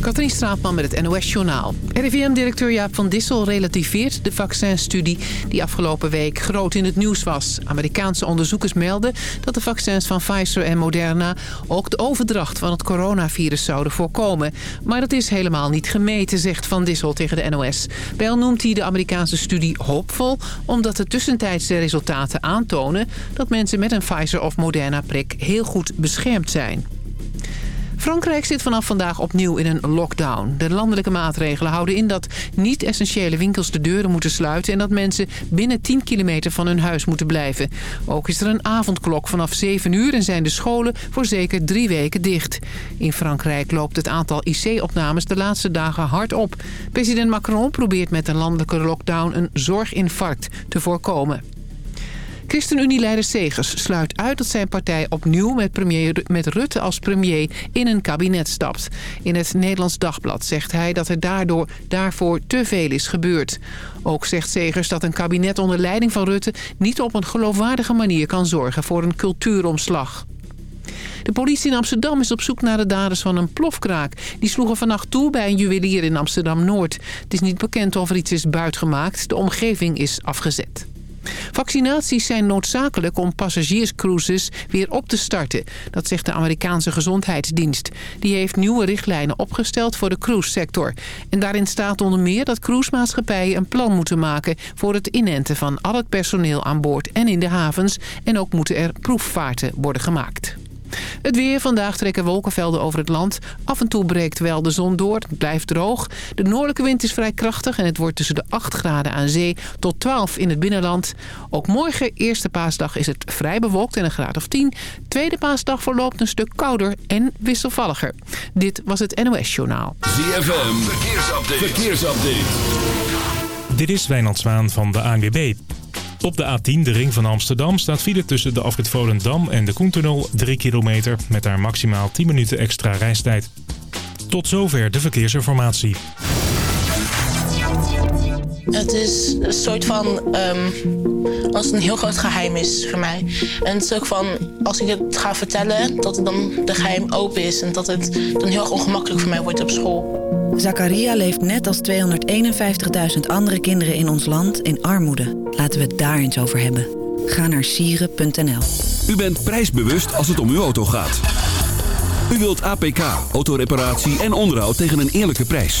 Katrien Straatman met het NOS-journaal. RIVM-directeur Jaap van Dissel relativeert de vaccinstudie die afgelopen week groot in het nieuws was. Amerikaanse onderzoekers melden dat de vaccins van Pfizer en Moderna ook de overdracht van het coronavirus zouden voorkomen. Maar dat is helemaal niet gemeten, zegt Van Dissel tegen de NOS. Wel noemt hij de Amerikaanse studie hoopvol, omdat de tussentijdse resultaten aantonen dat mensen met een Pfizer of Moderna-prik heel goed beschermd zijn. Frankrijk zit vanaf vandaag opnieuw in een lockdown. De landelijke maatregelen houden in dat niet-essentiële winkels de deuren moeten sluiten... en dat mensen binnen 10 kilometer van hun huis moeten blijven. Ook is er een avondklok vanaf 7 uur en zijn de scholen voor zeker drie weken dicht. In Frankrijk loopt het aantal IC-opnames de laatste dagen hard op. President Macron probeert met een landelijke lockdown een zorginfarct te voorkomen. ChristenUnie-leider Segers sluit uit dat zijn partij opnieuw met, premier, met Rutte als premier in een kabinet stapt. In het Nederlands Dagblad zegt hij dat er daardoor, daarvoor te veel is gebeurd. Ook zegt Segers dat een kabinet onder leiding van Rutte niet op een geloofwaardige manier kan zorgen voor een cultuuromslag. De politie in Amsterdam is op zoek naar de daders van een plofkraak. Die sloegen vannacht toe bij een juwelier in Amsterdam-Noord. Het is niet bekend of er iets is buitgemaakt. De omgeving is afgezet. Vaccinaties zijn noodzakelijk om passagierscruises weer op te starten. Dat zegt de Amerikaanse Gezondheidsdienst. Die heeft nieuwe richtlijnen opgesteld voor de cruisesector. En daarin staat onder meer dat cruisemaatschappijen een plan moeten maken... voor het inenten van al het personeel aan boord en in de havens. En ook moeten er proefvaarten worden gemaakt. Het weer. Vandaag trekken wolkenvelden over het land. Af en toe breekt wel de zon door. Het blijft droog. De noordelijke wind is vrij krachtig en het wordt tussen de 8 graden aan zee tot 12 in het binnenland. Ook morgen, eerste paasdag, is het vrij bewolkt en een graad of 10. Tweede paasdag verloopt een stuk kouder en wisselvalliger. Dit was het NOS Journaal. ZFM. Verkeersupdate. Verkeersupdate. Dit is Wijnand Zwaan van de ANWB. Op de A10, de ring van Amsterdam, staat file tussen de afrit Volendam en de Koentunnel 3 kilometer... met daar maximaal 10 minuten extra reistijd. Tot zover de verkeersinformatie. Het is een soort van, um, als het een heel groot geheim is voor mij. En het is ook van, als ik het ga vertellen, dat het dan de geheim open is. En dat het dan heel erg ongemakkelijk voor mij wordt op school. Zakaria leeft net als 251.000 andere kinderen in ons land in armoede. Laten we het daar eens over hebben. Ga naar sieren.nl. U bent prijsbewust als het om uw auto gaat. U wilt APK, autoreparatie en onderhoud tegen een eerlijke prijs.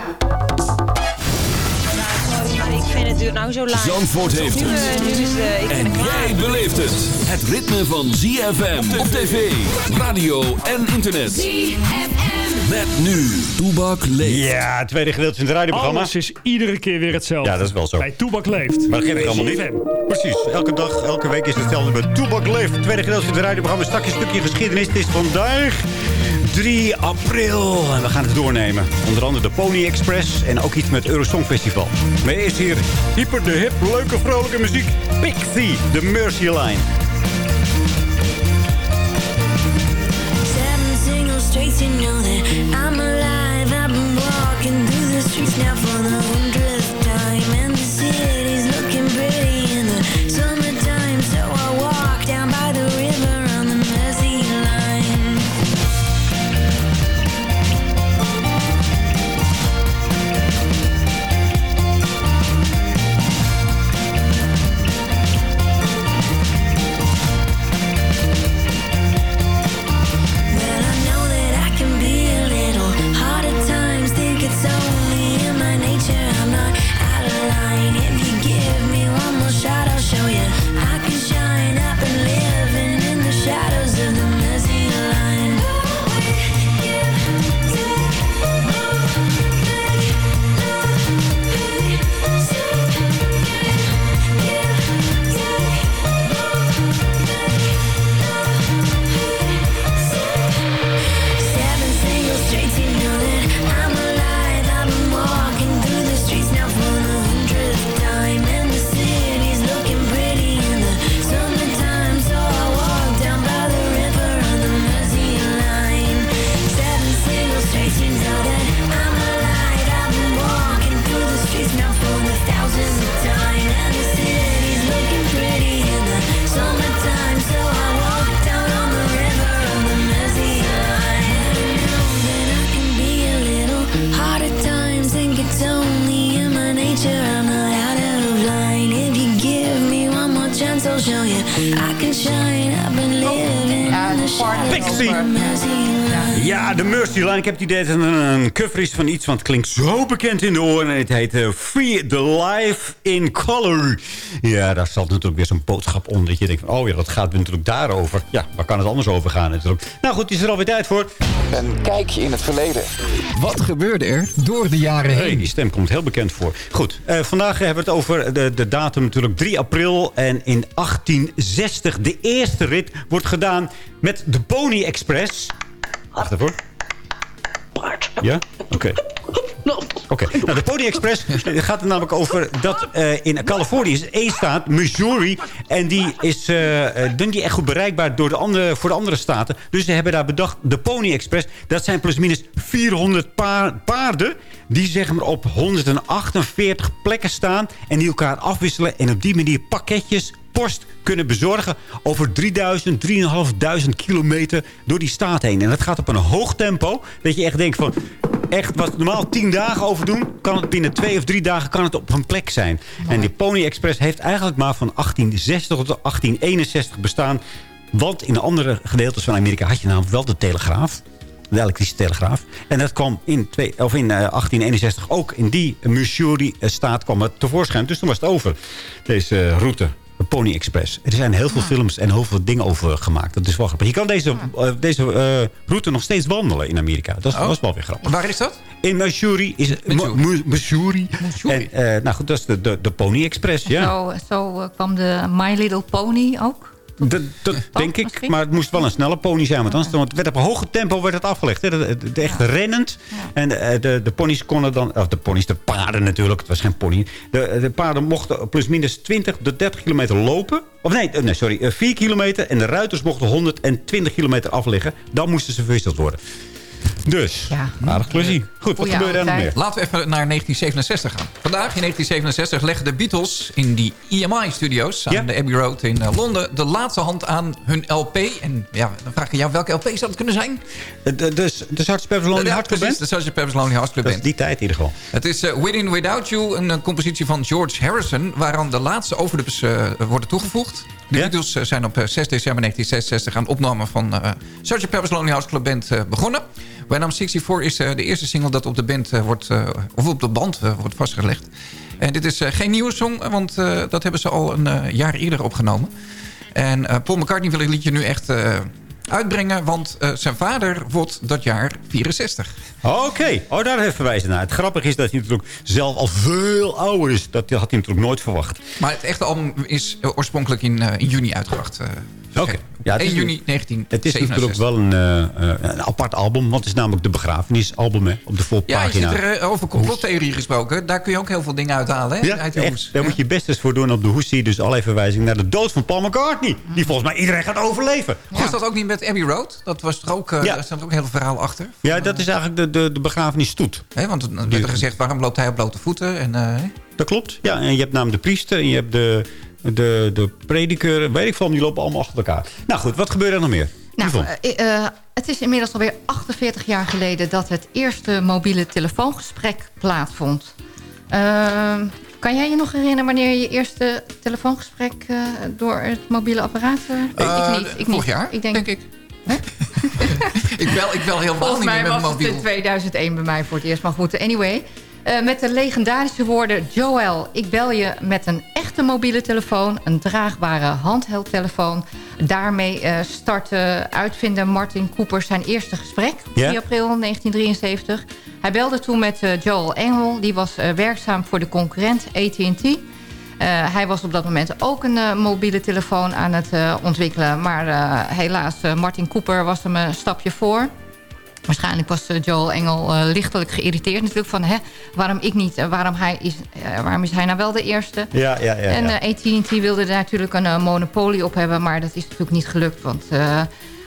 Vind het duurt nou zo lang. Zandvoort heeft Nu, het. eh, nu is de, ik En het jij beleeft het. Het ritme van ZFM op tv, radio en internet. Met nu, Toebak leeft. Ja, het tweede gedeelte van het radioprogramma. Alles is iedere keer weer hetzelfde. Ja, dat is wel zo. Bij Toebak leeft. Maar dat geef ik allemaal niet. Precies. Elke dag, elke week is hetzelfde bij Toebak Leeft. Het tweede gedeelte van het radioprogramma. Straks een stukje geschiedenis. Het is vandaag 3 april. En we gaan het doornemen. Onder andere de Pony Express. En ook iets met Eurosong Festival. Maar eerst hier hyper de hip, leuke, vrolijke muziek. Pixie, de Mercy Line. Seven I'm alive. I've been walking streets Pixie. Ja, de Mercy Line. Ik heb het idee dat het een, cover is van iets... want het klinkt zo bekend in de oren. En het heet eh, Free the Life in Color. Ja, daar zat natuurlijk weer zo'n boodschap onder. Dat je denkt van, oh ja, dat gaat natuurlijk daarover. Ja, waar kan het anders over gaan natuurlijk. Nou goed, is er alweer tijd voor. Een kijkje in het verleden. Wat gebeurde er door de jaren Hey, heen? die stem komt heel bekend voor. Goed, eh, vandaag hebben we het over de, de datum natuurlijk 3 april. En in 1860, de eerste rit wordt gedaan met de Pony Express. Wacht even. Ja? Oké. Oké, nou de Pony Express gaat er namelijk over dat eh, in Californië is één staat, Missouri. En die is eh, eh, die echt goed bereikbaar door de andere, voor de andere staten. Dus ze hebben daar bedacht, de Pony Express. Dat zijn plusminus 400 paar, paarden die zeg maar op 148 plekken staan. En die elkaar afwisselen en op die manier pakketjes post kunnen bezorgen over 3000, 3500 kilometer door die staat heen. En dat gaat op een hoog tempo. Dat je echt denkt van, echt wat normaal 10 dagen over doen... kan het binnen twee of drie dagen kan het op een plek zijn. En die Pony Express heeft eigenlijk maar van 1860 tot 1861 bestaan. Want in de andere gedeeltes van Amerika had je namelijk wel de telegraaf de elektrische telegraaf. En dat kwam in, twee, of in eh, 1861 ook in die Missouri-staat kwam het tevoorschijn. Dus toen was het over, deze eh, route. Pony Express. Er zijn heel veel films en heel veel dingen over gemaakt. Dat is wel grappig. Je kan deze, eh, deze eh, route nog steeds wandelen in Amerika. Dat is, Oh. was wel weer grappig. Waar is dat? In Missouri is. Missouri. En, eh, nou goed, dat is de, de, de Pony Express, ja. Zo, zo kwam de My Little Pony ook. Dat, dat denk ik, maar het moest wel een snelle pony zijn. Want anders want het werd op een hoge tempo werd het afgelegd. Hè. Echt rennend. En eh, de, de ponies konden dan... Of de ponies, de paarden natuurlijk. Het was geen pony. De, de paarden mochten plus minus 20 tot 30 kilometer lopen. Of nee, eh, nee sorry. eh, 4 kilometer. En de ruiters mochten 120 kilometer afleggen. Dan moesten ze verwisseld worden. Dus, aardig klusje. Goed, wat gebeurde er nog meer? Laten we even naar 1967 gaan. Vandaag in 1967 leggen de Beatles in die EMI-studio's... aan de Abbey Road in eh, Londen... de laatste hand aan hun LP. En ja, dan vraag je jou, welke LP zou dat kunnen zijn? De, de, de Sgt. Pepper's Lonely Ja, Hearts Club precies, Band? de Sgt. Pepper's Lonely Hearts Club Dat is Band. die tijd in ieder geval. Het is eh, Within Without You, een eh, compositie van George Harrison... waaraan de laatste overdubs worden toegevoegd. De Beatles zijn op eh, 6 december 1966 aan opname van eh Sgt. Pepper's Lonely Hearts Club Band begonnen. When I'm 64 is eh, de eerste single dat op de, band, eh, wordt, eh, of op de band wordt vastgelegd. En dit is geen nieuwe song, want dat hebben ze al een jaar eerder opgenomen. En Paul McCartney wil het liedje nu echt uitbrengen... want zijn vader wordt dat jaar 64. Oké, oh, daar even wijzen naar. Het grappige is dat hij natuurlijk zelf al veel ouder is. Dat had hij natuurlijk nooit verwacht. Maar het echte album is oorspronkelijk in, in juni uitgebracht. Oké. Ja, het 1 is- juni 1967. Het is natuurlijk wel een, eh, eh, een apart album. Want het is namelijk de begrafenisalbum hè, op de Ja, je voorpagina. er eh, over complottheorie gesproken. Daar kun je ook heel veel dingen uithalen. Hè? Ja, Uit echt, hoes. daar moet je best eens voor doen. Op de hoes zie je dus allerlei verwijzingen naar de dood van Paul McCartney. Die volgens mij iedereen gaat overleven. Was dat ook niet met Abbey Road? Dat was er ook, Ja. Daar staat ook een heel verhaal achter. Ja, dat is eigenlijk de, de, de begrafenisstoet. Hè, want dan werd er gezegd, waarom loopt hij op blote voeten? En, Dat klopt. Ja, en je hebt namelijk de priester en je hebt de, de, de prediker. Weet ik veel, die lopen allemaal achter elkaar. Nou goed, wat gebeurde er nog meer? Nou, Yvonne? eh, eh, het is inmiddels alweer 48 jaar geleden... dat het eerste mobiele telefoongesprek plaatsvond. Ehm, kan jij je nog herinneren wanneer je eerste telefoongesprek... eh, door het mobiele apparaat... eh, Eh, ik niet. Ik vorig niet. jaar, ik denk, denk ik. ik, bel, ik bel helemaal Volgens niet mij meer met was mijn het in mobiel. 2001 bij mij voor het eerst. Maar goed, anyway. Eh, met de legendarische woorden... Joel, ik bel je met een echte mobiele telefoon. Een draagbare handheldtelefoon. Daarmee eh, startte uitvinder Martin Cooper zijn eerste gesprek. Ja. 3 april 1973. Hij belde toen met eh, Joel Engel. Die was werkzaam voor de concurrent AT&T. Hij was op dat moment ook een mobiele telefoon aan het ontwikkelen. Maar helaas, Martin Cooper was hem een stapje voor. Waarschijnlijk was eh, Joel Engel eh, lichtelijk geïrriteerd natuurlijk van... Hè, waarom ik niet, eh, waarom, hij is, waarom is hij nou wel de eerste? Ja, ja, ja. En AT&T wilde daar natuurlijk een monopolie op hebben... maar dat is natuurlijk niet gelukt, want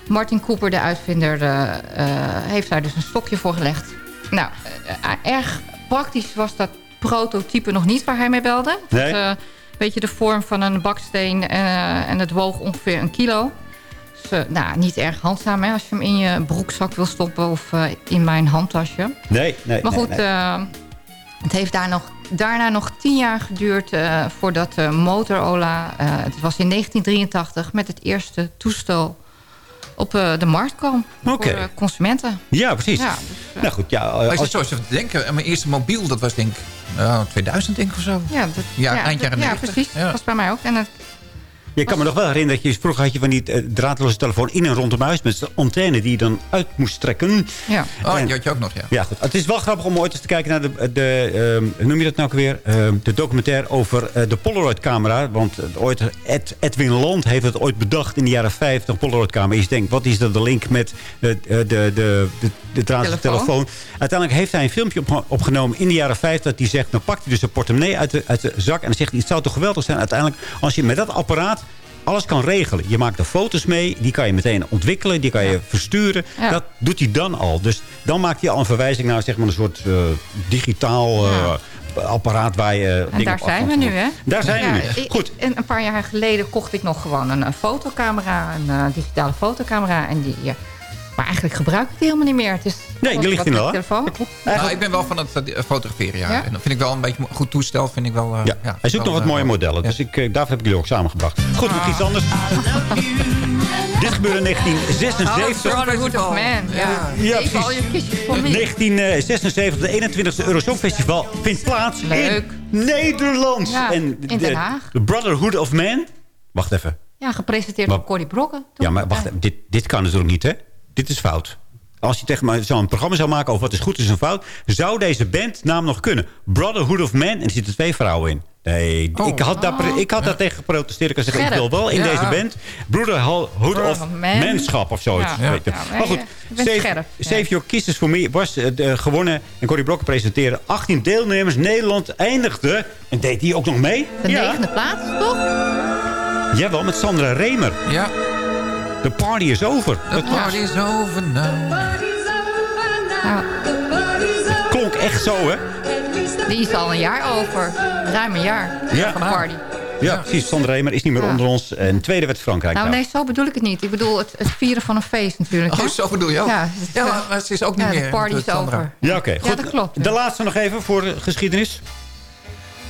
Martin Cooper, de uitvinder... heeft daar dus een stokje voor gelegd. Nou, erg praktisch was dat prototype nog niet waar hij mee belde. Nee. Het, eh, een beetje de vorm van een baksteen en het woog ongeveer een kilo. Dus, eh, nou, niet erg handzaam hè, als je hem in je broekzak wil stoppen of eh, in mijn handtasje. Nee, nee. Maar goed, nee. eh, het heeft daar nog daarna nog tien jaar geduurd eh, voordat eh, Motorola... eh, het was in 1983 met het eerste toestel op eh, de markt kwam. Oké. Voor consumenten. Ja, precies. Ja, nou goed, ja, Maar is als- het zo, als je te denken, mijn eerste mobiel, dat was denk ik nou, 2000 denk ik of zo. Ja, dat, Ja, eind jaren Ja, 90. precies. Ja. Dat was bij mij ook. En het, Je kan me nog wel herinneren dat je vroeger had je van die eh, draadloze telefoon in en rondom huis met zo'n antenne die je dan uit moest trekken. ja. Oh, En- die had je ook nog, ja. Ja, goed. Het is wel grappig om ooit eens te kijken naar de, de ehm, noem je dat nou ook weer? Ehm, de documentaire over eh, de Polaroid-camera. Want eh, ooit, Ed, Edwin Land heeft het ooit bedacht in de jaren 50, Polaroid-camera. Je denkt, wat is dat de link met eh, de, de, de, de, de draadloze Telefoon. telefoon? Uiteindelijk heeft hij een filmpje opge- opgenomen in de jaren 50. Dat hij zegt, dan pakt hij dus een portemonnee uit de, uit de zak. En dan zegt hij, het zou toch geweldig zijn uiteindelijk als je met dat apparaat alles kan regelen. Je maakt er foto's mee, die kan je meteen ontwikkelen, die kan je versturen. Ja. Dat doet hij dan al. Dus dan maakt hij al een verwijzing naar zeg maar, een soort eh, digitaal eh, apparaat waar je En dingen daar zijn we nu, hè? Daar zijn we nu. Goed. En een paar jaar geleden kocht ik nog gewoon een, eh, fotocamera. Een eh, digitale fotocamera. En die, eh, maar eigenlijk gebruik ik die helemaal niet meer. Het is Nee, die ligt hier wel, telefoon. Nou, ik ben wel van het eh, fotograferen, ja. Ja? En dat vind ik wel een beetje een goed toestel. Vind ik wel, eh, Ja, ja, hij zoekt wel, nog wat eh, mooie modellen. ja. Dus ik, daarvoor heb ik jullie ook samengebracht. Goed, nog iets anders. Dit gebeurde in 1976. Brotherhood of Man. Ja, Ja, precies. je kistjes voor me. 1976, de 21ste Eurosongfestival vindt plaats Leuk. in Nederland. Ja, en in Den Haag. De Brotherhood of Man. Wacht even. Ja, gepresenteerd Maar- door Corrie Brokken. toen. Ja, maar wacht even. Dit, dit kan natuurlijk niet, hè? Dit is fout. Als je tegen mij zo'n programma zou maken over wat is goed is en fout... zou deze bandnaam nog kunnen. Brotherhood of Man. En er zitten twee vrouwen in. Nee, Oh. ik had, daar, pre- ik had daar tegen geprotesteerd. Ik had gezegd, ik wil wel in Ja. deze band... Brotherhood of Man. Manschap of zoiets. Ja. Maar goed, Save, scherp. Save Your Kisses for Me was eh, gewonnen. En Corrie Brokken presenteerde 18 deelnemers. Nederland eindigde. En deed die ook nog mee? De negende plaats, toch? Jawel, met Sandra Remer. Ja, De party is over. de party is over now. Ja, klonk echt zo, hè? die is al een jaar over. Ruim een jaar. Ja. Van de party. Ja, precies. Sandra Remer is niet meer Ja. onder ons. En tweede werd Frankrijk. Nou, nou. nee, zo bedoel ik het niet. Ik bedoel het, het vieren van een feest natuurlijk. Oh, hè? zo bedoel je ook? Ja, Ja, het is, eh, maar, ze is ook niet ja, meer. de party is over. Ja, oké. goed. dat klopt. De laatste nog even voor de geschiedenis.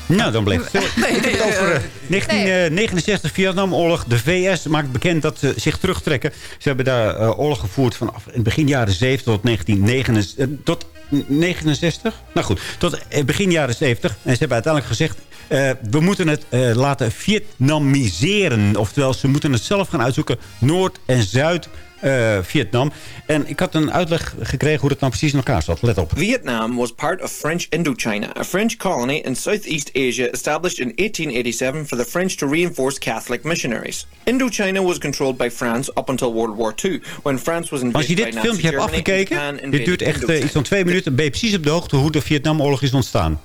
Nou, dan bleef het stil. Nee, nee, Ik heb het over eh, eh, 1969 Vietnamoorlog. De VS maakt bekend dat ze zich terugtrekken. Ze hebben daar eh, oorlog gevoerd vanaf in begin jaren 70 tot 1969. eh, tot 69? Nou goed, tot eh, begin jaren 70. En ze hebben uiteindelijk gezegd... eh, we moeten het eh, laten Vietnamiseren. Oftewel, ze moeten het zelf gaan uitzoeken. Noord en Zuid eh, Vietnam. En ik had een uitleg gekregen hoe dat nou precies in elkaar zat. Let op. Vietnam was part of French Indochina, a French colony in Southeast Asia established in 1887 for the French to reinforce Catholic missionaries. Indochina was controlled by France up until World War II, when France was invaded Als je dit filmpje hebt afgekeken, dit duurt echt Indochina. iets van twee minuten. Ben je precies op de hoogte hoe de Vietnamoorlog is ontstaan.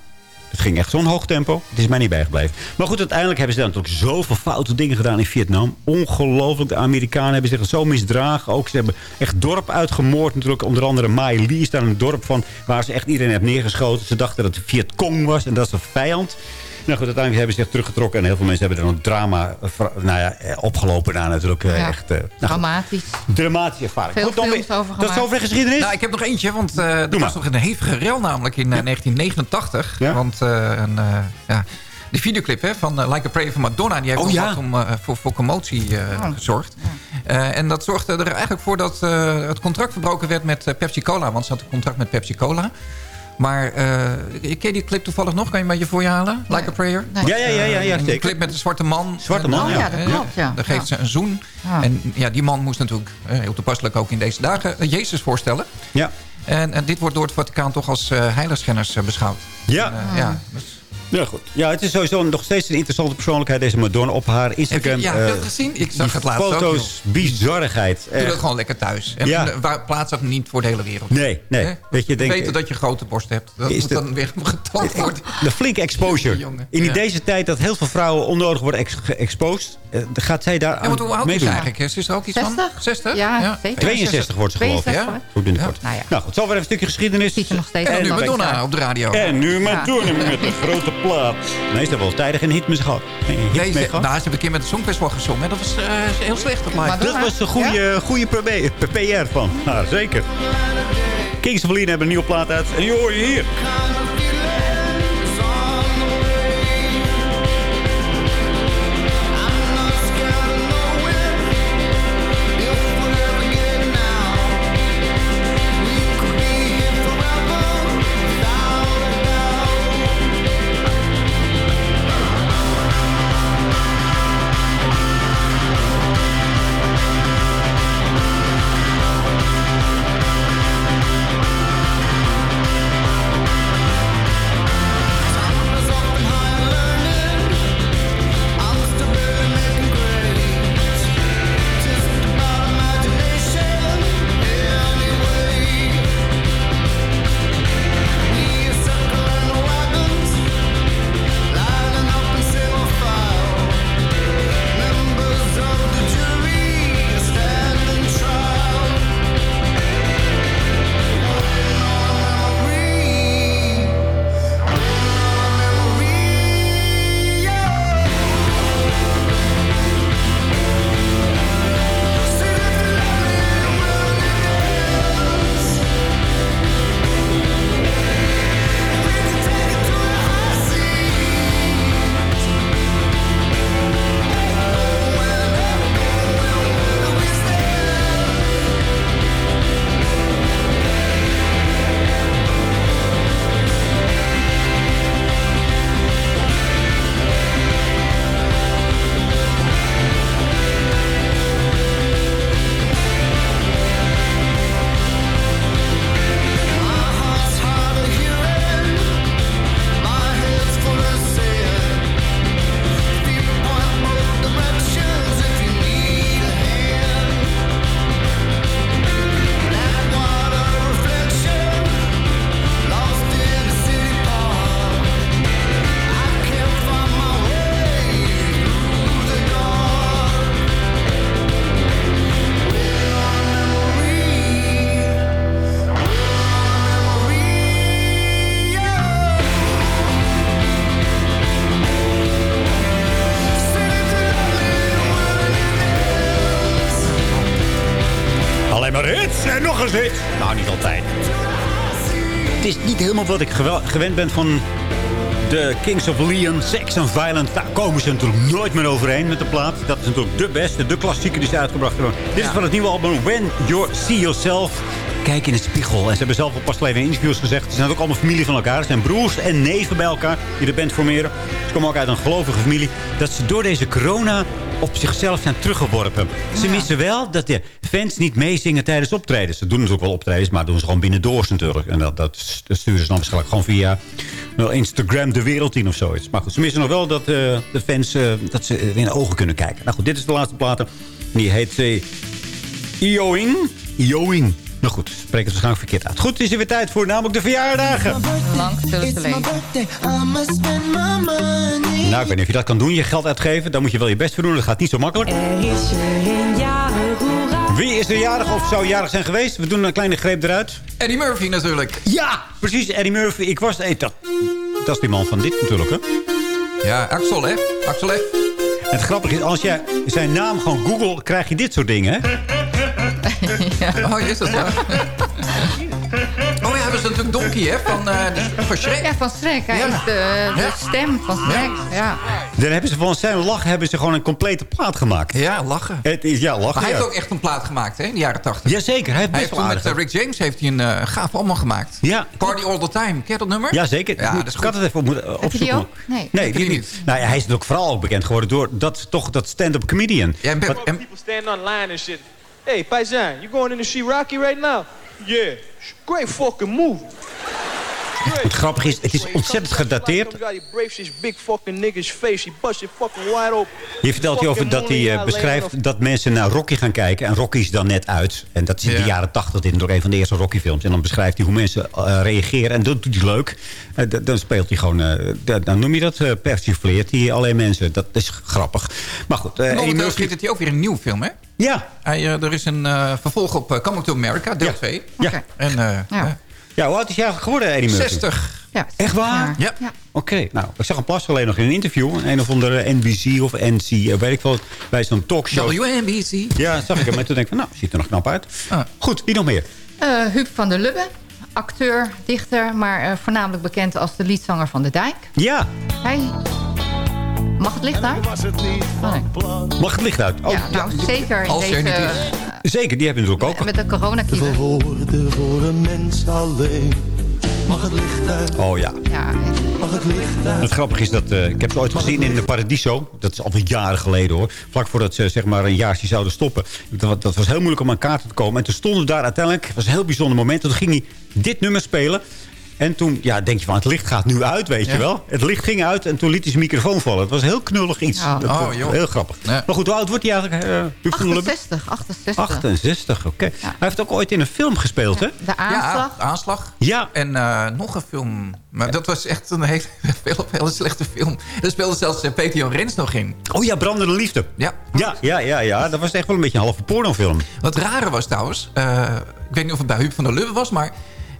Het ging echt zo'n hoog tempo. Het is mij niet bijgebleven. Maar goed, uiteindelijk hebben ze dan natuurlijk zoveel foute dingen gedaan in Vietnam. Ongelooflijk. De Amerikanen hebben zich zo misdragen. Ook ze hebben echt dorp uitgemoord natuurlijk. Onder andere Mai Lee is daar een dorp van waar ze echt iedereen hebben neergeschoten. Ze dachten dat het Viet Cong was en dat is een vijand. Nou goed, uiteindelijk hebben ze zich teruggetrokken. En heel veel mensen hebben er een drama nou ja, eh, opgelopen na natuurlijk. eh, Ja. Echt, eh, nou, goed, Dramatisch. dramatische ervaring. Veel Goed, dan films weer- over Dat is gemaakt. over de geschiedenis. Nou, ik heb nog eentje, want eh er was nog een hevige rel namelijk in eh, 1989. Ja? Want eh, een, eh, ja, die videoclip hè, van Like a Prayer van Madonna... die heeft Oh, ja. om, voor, voor commotie eh, Oh. gezorgd. Eh, en dat zorgde er eigenlijk voor dat eh, het contract verbroken werd met Pepsi Cola. Want ze had een contract met Pepsi Cola. Maar eh ken je die clip toevallig nog? Kan je een beetje voor je halen? Like a Prayer? Nee. Ja, ja, ja, ja, ja Een zeker. clip met een zwarte man. Zwarte man, eh, ja. Oh ja, dat klopt, ja. Dan geeft Ja. ze een zoen. Ja. En ja, die man moest natuurlijk, eh, heel toepasselijk ook in deze dagen... eh, Jezus voorstellen. Ja. En, en dit wordt door het Vaticaan toch als eh heiligschennis eh, beschouwd. Ja. Eh, ja, dus, Ja, goed. Ja, het is sowieso nog steeds een interessante persoonlijkheid, deze Madonna, op haar heb Instagram. je, ja, heb je eh, het gezien? Ik zag het laatst ook. foto's, bizarigheid. joh. Doe dat gewoon lekker thuis. En Ja. eh, waar- plaats dat niet voor de hele wereld. Nee, nee. Hè? Dat je denkt, Weten dat je grote borst hebt. Dat Is moet de- dan weer getoond worden. de flinke exposure. Jongen, In ja. deze tijd dat heel veel vrouwen onnodig worden ex geëxposed, eh, gaat zij daar Ja, want hoe oud is eigenlijk? Is er ook iets 60? van? 60? Ja, zeker. 62 wordt ze geloof ik. 62, Ja? Goed binnenkort. Ja. Nou ja. Nou goed, zo weer even een stukje geschiedenis. Ziet er nog steeds En nu Madonna op de radio. En nu. Madonna met de grote plaat. Nee, ze hebben wel tijdig een hit mee gehad. Mee nou, ze hebben een keer met de Songfestival gezongen. Dat was eh, heel slecht op mij. Madonna. Dat was een goede, goede PR van. Nou, zeker. Kings of Leon hebben een nieuwe plaat uit. En die hoor je hier. Wat ik gewend ben van de Kings of Leon, Sex and Violence. Daar komen ze natuurlijk nooit meer overheen met de plaat. Dat is natuurlijk de beste, de klassieker die ze uitgebracht hebben. Dit is van het nieuwe album When You See Yourself. Kijk in de spiegel. En ze hebben zelf al pas geleden in interviews gezegd... ze zijn ook allemaal familie van elkaar. Ze zijn broers en neven bij elkaar die de band formeren. Ze komen ook uit een gelovige familie. Dat ze door deze corona op zichzelf zijn teruggeworpen. Ze missen wel dat de fans niet meezingen tijdens optredens. Ze doen natuurlijk wel optredens, maar doen ze gewoon binnendoors natuurlijk. En dat, dat sturen ze dan waarschijnlijk gewoon via wel Instagram de wereld in of zoiets. Maar goed, ze missen nog wel dat eh, de fans eh, dat ze in de ogen kunnen kijken. Nou goed, dit is de laatste platen. Die heet uh, Ioing. Ioing. Nou goed, spreek het waarschijnlijk verkeerd uit. Goed, het is er weer tijd voor namelijk de verjaardagen. Lang zullen leven. Nou, ik weet niet of je dat kan doen, je geld uitgeven. Daar moet je wel je best voor doen, dat gaat niet zo makkelijk. Wie is er jarig of zou jarig zijn geweest? We doen een kleine greep eruit. Eddie Murphy natuurlijk. Ja, precies, Eddie Murphy. Ik was... Hey, dat, dat is die man van dit natuurlijk, hè? Ja, Axel, hè? Axel, hè? Het grappige is, als jij zijn naam gewoon googelt, krijg je dit soort dingen, hè? ja. Oh, is dat ja? Oh ja, hebben ze natuurlijk Donkey, hè? Van, uh, van Shrek. Ja, van Shrek. Hij ja. is de, de stem van Shrek. Ja. Dan hebben ze van zijn lach hebben ze gewoon een complete plaat gemaakt. Ja, lachen. Het is, ja, lachen, maar hij ja. heeft ook echt een plaat gemaakt, hè? In de jaren tachtig. Jazeker, hij heeft hij best heeft wel toen met uh, Rick James heeft hij een uh, gaaf allemaal gemaakt. Ja. Party All The Time. Ken je dat nummer? Jazeker. Ja, dat is ik had het even op je die opzoeken. ook? Nee. Nee, die die niet. Nou ja, hij is ook vooral ook bekend geworden door dat, toch dat stand-up comedian. Ja, en, Wat- en, People standing online and shit. Hey, Paisan, you going in to see Rocky right now? Yeah. Great fucking movie. Het grappige is, het is ontzettend gedateerd. He breaks his big fucking nigga's face. He busts it fucking wide open. Je vertelt je over dat hij eh, beschrijft dat mensen naar Rocky gaan kijken. En Rocky is dan net uit. En dat is in de Ja. jaren tachtig. Dit is nog een van de eerste Rocky-films. En dan beschrijft hij hoe mensen eh, reageren. En dat doet hij leuk. Eh, dan speelt hij gewoon... eh, d- dan noem je dat uh, persifleert hij alleen mensen. Dat is grappig. Maar goed. eh, en Eddie Murphy- schiet hij ook weer een nieuw film, hè? Ja. Hij, eh, er is een eh, vervolg op uh, Coming to America, deel Ja. 2. Ja. En, eh, Ja. ja, hoe oud is jij geworden, Eddie Murphy? 60. Ja, Echt waar? Ja. Ja. Oké, nou, ik zag hem pas alleen nog in een interview. Een of andere NBC of NC, eh, weet ik wel, bij zo'n talkshow. WNBC. Ja, zag ik hem. En toen denk ik van, nou, ziet er nog knap uit. Ah. Goed, wie nog meer? Uh, Huub van der Lubbe. Acteur, dichter, maar uh, voornamelijk bekend als de liedzanger van De Dijk. Ja, Hij... Mag het licht daar? Oh, nee. mag het licht uit? Oh, ja, nou, zeker Als er deze... niet is. Zeker, die hebben we natuurlijk ook. Met de coronacrisis. woorden voor een mens alleen. Mag het licht uit, Oh ja. Ja, mag het licht uit. Het grappige is dat, eh, ik heb het ooit gezien in de Paradiso. Dat is alweer jaren geleden hoor. Vlak voordat ze zeg maar een jaartje zouden stoppen. Dat, dat was heel moeilijk om aan kaarten te komen. En toen stonden we daar uiteindelijk. Het was een heel bijzonder moment. Toen ging hij dit nummer spelen. En toen ja, denk je van, het licht gaat nu uit, weet je wel. Het licht ging uit en toen liet hij zijn microfoon vallen. Het was heel knullig iets. Oh. Dat- Oh, dat- joh. heel grappig. Ja. Maar goed, hoe oud wordt hij eigenlijk? eh, Huub van der Lubbe? 68, 68. 68, oké. Hij heeft ook ooit in een film gespeeld, hè? De aanslag. Ja, aanslag. Ja. En uh, nog een film. Maar dat was echt een hele, hele, hele slechte film. Daar speelde zelfs uh, Peter Jan Rens nog in. Oh ja, Brandende Liefde. Ja. Ja, ja, ja, ja. Dat was echt wel een beetje een halve pornofilm. Wat rare was trouwens. Uh, ik weet niet of het bij Huub van der Lubbe was, maar...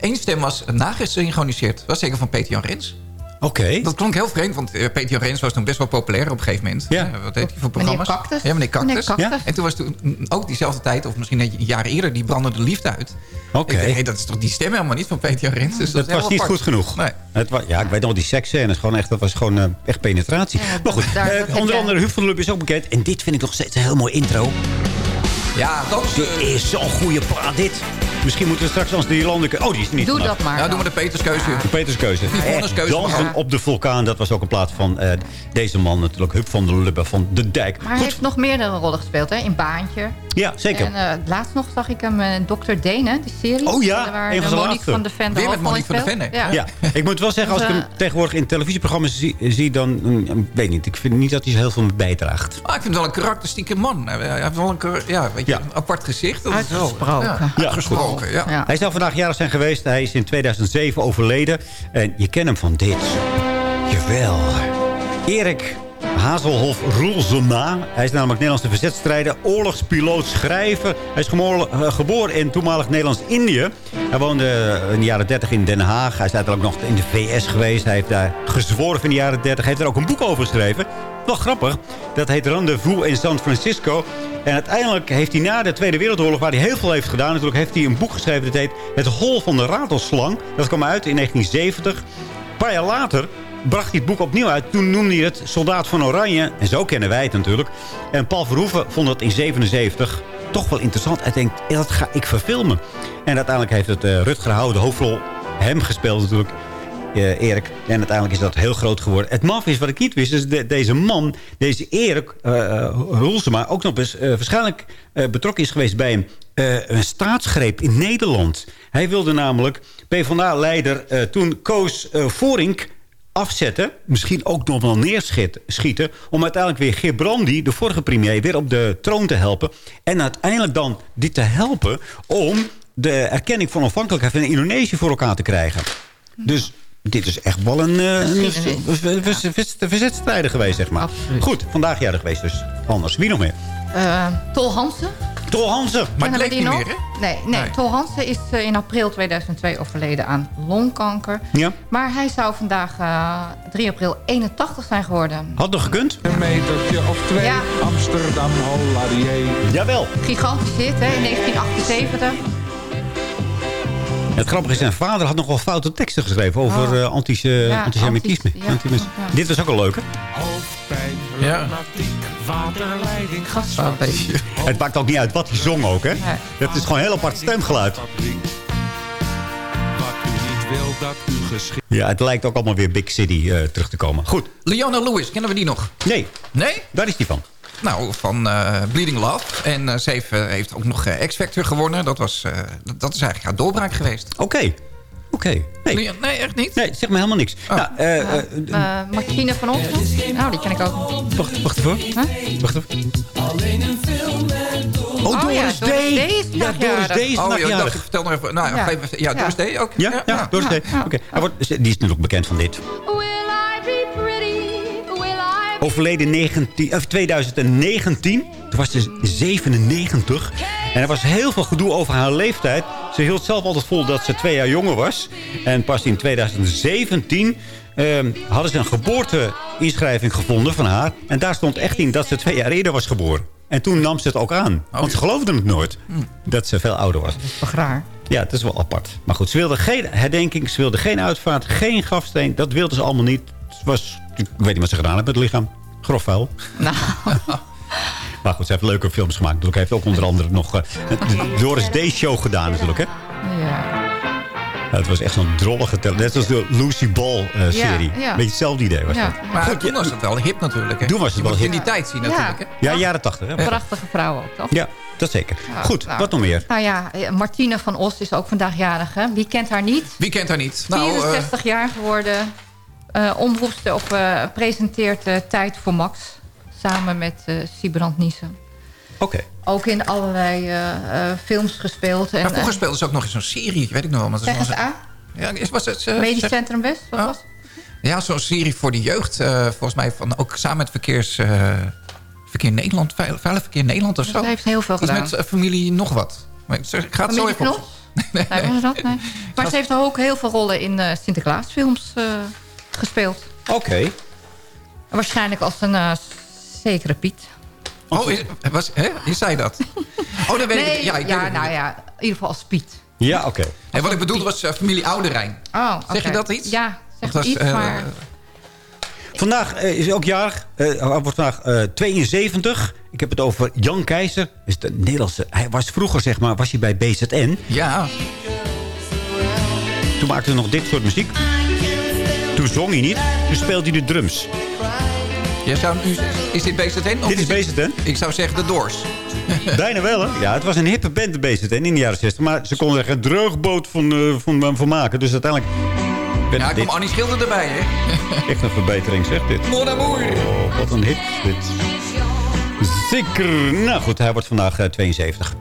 één stem was nagesynchroniseerd. Dat was zeker van Peter Jan Rens. Oké. Okay. Dat klonk heel vreemd, want uh, Peter Jan Rens was toen best wel populair op een gegeven moment. Ja. Uh, wat deed hij voor programma's? Meneer Cactus. Ja, meneer Cactus. Meneer Cactus. Ja? En toen was toen ook diezelfde tijd, of misschien een jaar eerder, die brandende liefde uit. Oké. Okay. Hey, dat is toch die stem helemaal niet van Peter Jan Rens? Dus dat, dat was niet apart. goed genoeg. Nee. Het was, ja, ik weet nog die seksscènes. Gewoon echt, dat was gewoon uh, echt penetratie. Ja, maar goed, daar, uh, onder andere Huub van der Lub is ook bekend. En dit vind ik nog steeds een heel mooi intro. Ja, dat is... Dit is zo'n goede plaat, dit. Misschien moeten we straks als de landelijke... Oh, die is er niet Doe vanaf. dat maar. Ja, doen we de Peterskeuze. Ja. De Peterskeuze. Keuze. Dansen ja. op de vulkaan. Dat was ook een plaat van uh, deze man natuurlijk. Huub van der Lubbe van De Dijk. Maar hij heeft nog meerdere rollen gespeeld, hè? In Baantje. Ja, zeker. En uh, laatst nog zag ik hem in Dr. Dene, die serie. Oh ja, waar een van de Monique laatste. van de Ven de Weer met Monique van de Ven, ja. ja. ik moet wel zeggen, als ik hem tegenwoordig in televisieprogramma's zie, zie dan... Um, weet niet, ik vind niet dat hij heel veel bijdraagt. Ah, ik vind het wel een karakteristieke man. Hij heeft wel een, ja, weet je, ja. een apart gezicht. Dat Uitgesproken. Ja, ja, uitgesproken, ja. ja. Hij zou vandaag jarig zijn geweest. Hij is in 2007 overleden. En je kent hem van dit. Jawel. Erik Hazelhof Roelzema. Hij is namelijk Nederlandse verzetstrijder, oorlogspiloot, schrijver. Hij is geboren, geboren in toenmalig Nederlands-Indië. Hij woonde in de jaren 30 in Den Haag. Hij is uiteindelijk nog in de VS geweest. Hij heeft daar gezworven in de jaren 30. Hij heeft er ook een boek over geschreven. Wel grappig. Dat heet Rendezvous in San Francisco. En uiteindelijk heeft hij na de Tweede Wereldoorlog, waar hij heel veel heeft gedaan... natuurlijk heeft hij een boek geschreven dat heet Het Hol van de Ratelslang. Dat kwam uit in 1970. Een paar jaar later bracht hij het boek opnieuw uit. Toen noemde hij het Soldaat van Oranje. En zo kennen wij het natuurlijk. En Paul Verhoeven vond het in 77 toch wel interessant. Hij denkt, "Eh, dat ga ik verfilmen. En uiteindelijk heeft het eh, Rutger Hauer de hoofdrol hem gespeeld natuurlijk. Eh, Erik. En uiteindelijk is dat heel groot geworden. Het maf is, wat ik niet wist, is de- deze man, deze Erik uh, Hulsema... ook nog eens, eh, waarschijnlijk betrokken is geweest bij een, een staatsgreep in Nederland. Hij wilde namelijk PvdA-leider toen Koos Vorink afzetten. Misschien ook nog wel neerschieten. Om uiteindelijk weer Gebrandi, de vorige premier, weer op de troon te helpen. En uiteindelijk dan dit te helpen om de erkenning van onafhankelijkheid van Indonesië voor elkaar te krijgen. Dus dit is echt wel een, eh, vers- vers- verzetstrijder geweest, zeg maar. Goed, vandaag jarig geweest dus. Anders. Wie nog meer? Eh, Tol Hansen. Tol Hansen. Kennen we die nog? Nee, nee, Tol Hansen is eh, in april 2002 overleden aan longkanker. Ja. Maar hij zou vandaag eh, 3 april 81 zijn geworden. Had nog gekund? Een metertje of twee. Ja. Amsterdam, Holladier. Jawel. Gigantisch hit, hè, in 1978. Het grappige is, zijn vader had nog wel foute teksten geschreven... over Oh. eh, antis- eh, Ja, antisemitisme. antis- ja, ja. Dit was ook een leuke. Hoofdpijn, Ja. waterleiding. Het maakt ook niet uit wat hij zong ook, hè? Het is gewoon een heel apart stemgeluid. Wat u niet wil dat u geschikt. Ja, het lijkt ook allemaal weer Big City eh, terug te komen. Goed. Leona Lewis, kennen we die nog? Nee. Nee? Daar is die van. Nou, van eh, Bleeding Love. En eh, ze heeft, eh, heeft ook nog eh, X-Factor gewonnen. Dat, was, eh, dat, is eigenlijk haar doorbraak geweest. Oké. Oké. Nee. Nee, nee, echt niet? Nee, zeg me helemaal niks. Nou, eh, eh, Eh Martine van Otten. Nou, die ken ik ook. wacht, wacht even. Wacht even. Oh, Oh Doris ja, D. Doris D is Ja, Doris D is Oh, ja, dacht, vertel nog even. Nou, ja, Ja. ja, Doris D ook. Ja, ja, Doris D. Oké. Die is natuurlijk bekend van dit. Overleden in 19, of 2019. Toen was ze 97. En er was heel veel gedoe over haar leeftijd. Ze hield zelf altijd vol dat ze twee jaar jonger was. En pas in 2017 ehm, hadden ze een geboorteinschrijving gevonden van haar. En daar stond echt in dat ze twee jaar eerder was geboren. En toen nam ze het ook aan. Want ze geloofde het nooit. Dat ze veel ouder was. Toch raar. Ja, het is wel apart. Maar goed, ze wilde geen herdenking, ze wilde geen uitvaart, geen grafsteen. Dat wilde ze allemaal niet. Was, ik weet niet wat ze gedaan hebben met het lichaam. Grof vuil. Nou, Maar goed, ze heeft leuke films gemaakt. Natuurlijk heeft ook onder andere nog eh, de Doris Day Show gedaan natuurlijk, hè? ja. Ja, het was echt zo'n drollige... tel- Net als de Lucy Ball-serie. Ja, ja. Beetje hetzelfde idee was Ja. dat. Maar Goed, toen was het wel hip natuurlijk. Hè? Toen was het Je wel in die tijd zien natuurlijk. Hè? ja, jaren tachtig. Hè? Prachtige vrouw ook, toch? Ja, dat zeker. Ja, Goed, nou. wat nog meer? Nou ja, eh, Martine van Os is ook vandaag jarig. Hè? Wie kent haar niet? Wie kent haar niet? Nou, eh, 64 jaar geworden. Eh omroepster of eh, presenteert eh, Tijd voor Max. Samen met Sibrand Niesen. Oké. Ook in allerlei films gespeeld. En, maar vroeger speelde ze ook nog in zo'n serie. Weet ik nog wel. dat Zeg eens A. Ja, is- was het, Medisch Centrum West, wat Oh. was Ja, zo'n serie voor de jeugd. volgens mij van, ook samen met verkeers, Verkeer Nederland. Veil- Veilig Verkeer Nederland of zo. Dat heeft heel veel Iets gedaan. met eh, familie nog wat. Maar ik, zeg, ik ga het zo Familie even op. Nee, dat? Nee. Maar ze heeft ook heel veel rollen in Sinterklaasfilms gespeeld. Oké. En Waarschijnlijk als een eh, zekere Piet. Oh, is, was, hè? Je zei dat. Oh, dat weet ik. Ja, ik ja nou ja, in ieder geval als Piet. Ja, oké. En wat ik bedoelde was eh, familie Ouderijn. Oh, Zeg je dat iets? Ja, zeg Dat iets, eh, maar... Vandaag is ook jarig. Eh, hij wordt vandaag eh, 72. Ik heb het over Jan Keizer. Is de Nederlandse. Hij was vroeger, zeg maar, was hij bij BZN. Ja. Toen maakte hij nog dit soort muziek. Toen zong hij niet. Toen speelde hij de drums. Jij zou nu, is dit BZN? Of Dit is dit- BZN. Ik zou zeggen de Doors. Bijna wel, hè? Ja, het was een hippe band, de BZN, in de jaren 60. Maar ze konden er geen droogboot van, eh, van, van maken. Dus uiteindelijk... Ja, dit kom Annie Schilder erbij, hè? echt een verbetering, zeg dit. Mon amour. Oh, wat een hit, dit. Zeker. Nou goed, hij wordt vandaag eh, 72.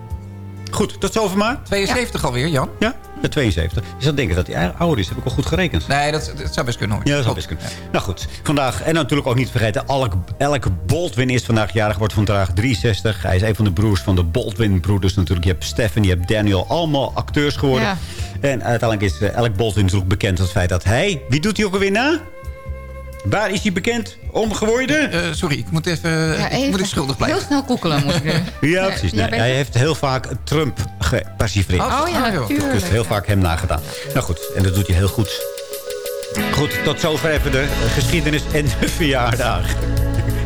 Goed, tot zover maar. 72 alweer, Jan? Ja, de 72. Je zou denken dat hij ouder is. Heb ik wel goed gerekend. Nee, dat, dat zou best kunnen hoor. Ja, dat zou best kunnen. Nou goed, vandaag. En natuurlijk ook niet te vergeten. Elk, elke Baldwin is vandaag jarig. Wordt vandaag 63. Hij is een van de broers van de Baldwin-broeders natuurlijk. Je hebt Stefan, je hebt Daniel. Allemaal acteurs geworden. Ja. En uiteindelijk is eh, elk Baldwin natuurlijk bekend als het feit dat hij... Wie doet hij ook alweer na? Waar is hij bekend om geworden? Eh, sorry, ik moet even... Ja, ik moet ik schuldig blijven. Heel snel koekelen moet ik. Ja, precies. Nee, hij heeft heel vaak Trump gepassivreerd. Oh ja, natuurlijk. Dus heel vaak hem nagedaan. Nou goed, en dat doet hij heel goed. Goed, tot zover even de geschiedenis en de verjaardag.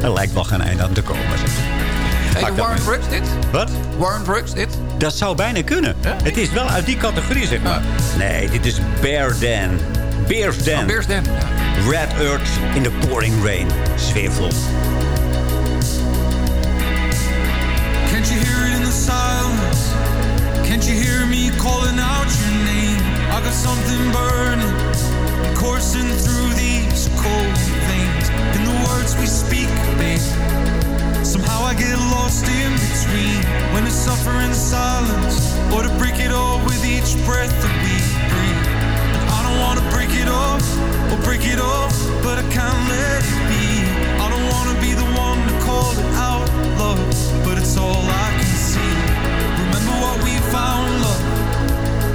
Er lijkt wel geen einde aan te komen. zeg. Warren. Brooks dit? Wat? Warren Brooks dit? Dat zou bijna kunnen. Het is wel uit die categorie, zeg maar. Nee, dit is Bear Dan. Bears Dan. Oh, Bears Dan. Red Earth in the pouring rain. Sfeervol. Can't you hear it in the silence? Can't you hear me calling out your name? I got something burning, coursing through these cold veins. In the words we speak, babe. Somehow I get lost in between when it's suffering silence, or to break it all with each breath that we wanna break it off or break it off, but I can't let it be. I don't wanna be the one to call it out, love, but it's all I can see. Remember what we found, love.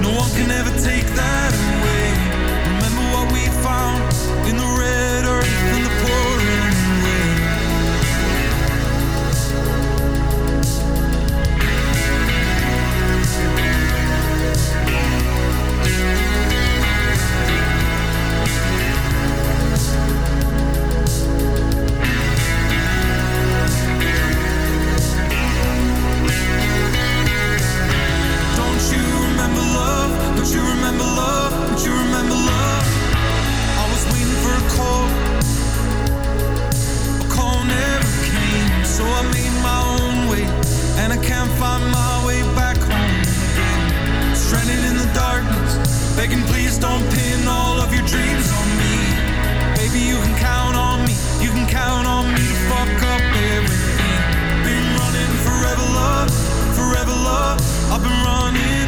No one can ever take that away. Remember what we found can't my way back home again. Stranded in the darkness, begging please don't pin all of your dreams on me. Baby, you can count on me. You can count on me to fuck up everything. Been running forever, love, forever, love. I've been running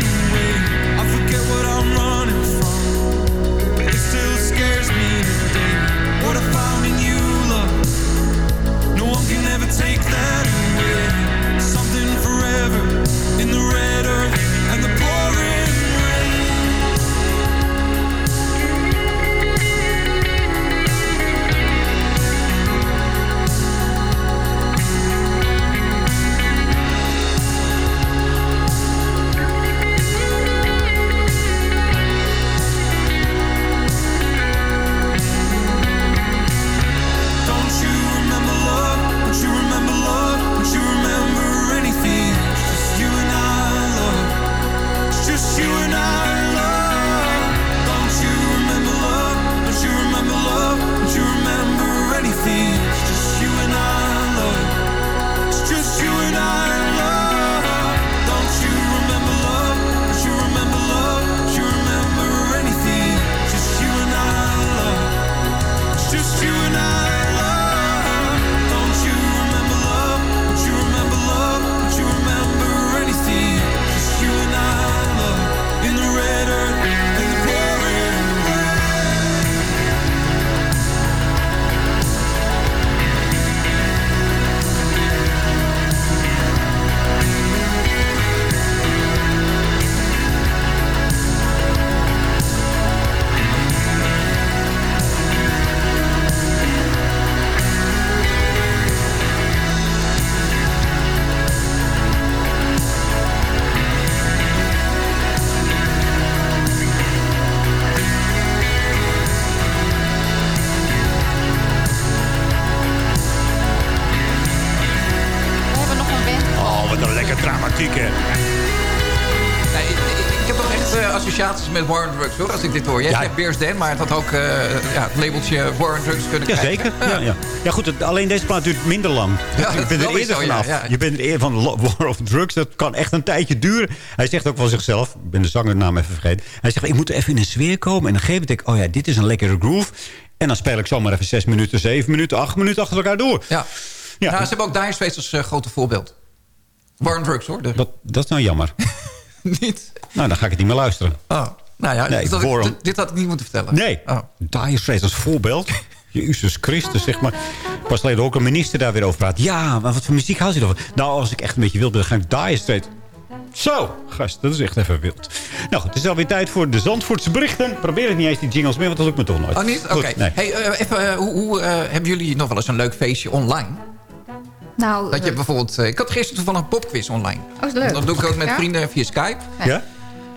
met Warren Drugs, hoor, als ik dit hoor. Jij Ja. zegt Beers Dan, maar het had ook eh, ja, het labeltje Warren Drugs kunnen krijgen. Jazeker. Ja, ja. ja, goed. het- alleen deze plaat duurt minder lang. Ja, je bent er eerder zo, ja, vanaf. ja. Je bent er eerder van War of Drugs. Dat kan echt een tijdje duren. Hij zegt ook van zichzelf. Ik ben de zangernaam even vergeten. Hij zegt, ik moet even in een sfeer komen. En dan geef ik, oh ja, dit is een lekkere groove. En dan speel ik zomaar even zes minuten, zeven minuten, acht minuten achter elkaar door. Ja. Nou, ze hebben ook Dire Straits als eh, grote voorbeeld. Warren Drugs, hoor. De- Dat, dat is nou jammer. niet. Nou, dan ga ik het niet meer luisteren. Oh. Nou ja, Nee, dit, had ik, Warren- dit- dit had ik niet moeten vertellen. Nee, Oh. Dire Straits als voorbeeld. Jezus Christus, zeg maar. Pas geleden ook een minister daar weer over praat. Ja, maar wat voor muziek houdt hij dan van? Nou, als ik echt een beetje wild ben, dan ga ik Dire Straits. Zo, gast, dat is echt even wild. Nou goed, het is alweer tijd voor de Zandvoortse berichten. Probeer het niet eens, die jingles meer, want dat lukt me toch nooit. Oh, niet? Oké. Nee. Hey, eh, even, eh, hoe, hoe eh, hebben jullie nog wel eens een leuk feestje online? Nou, Dat je bijvoorbeeld... ik had gisteren toevallig een popquiz online. Oh, is leuk. Dat doe ik ook met Ja? vrienden via Skype. Ja?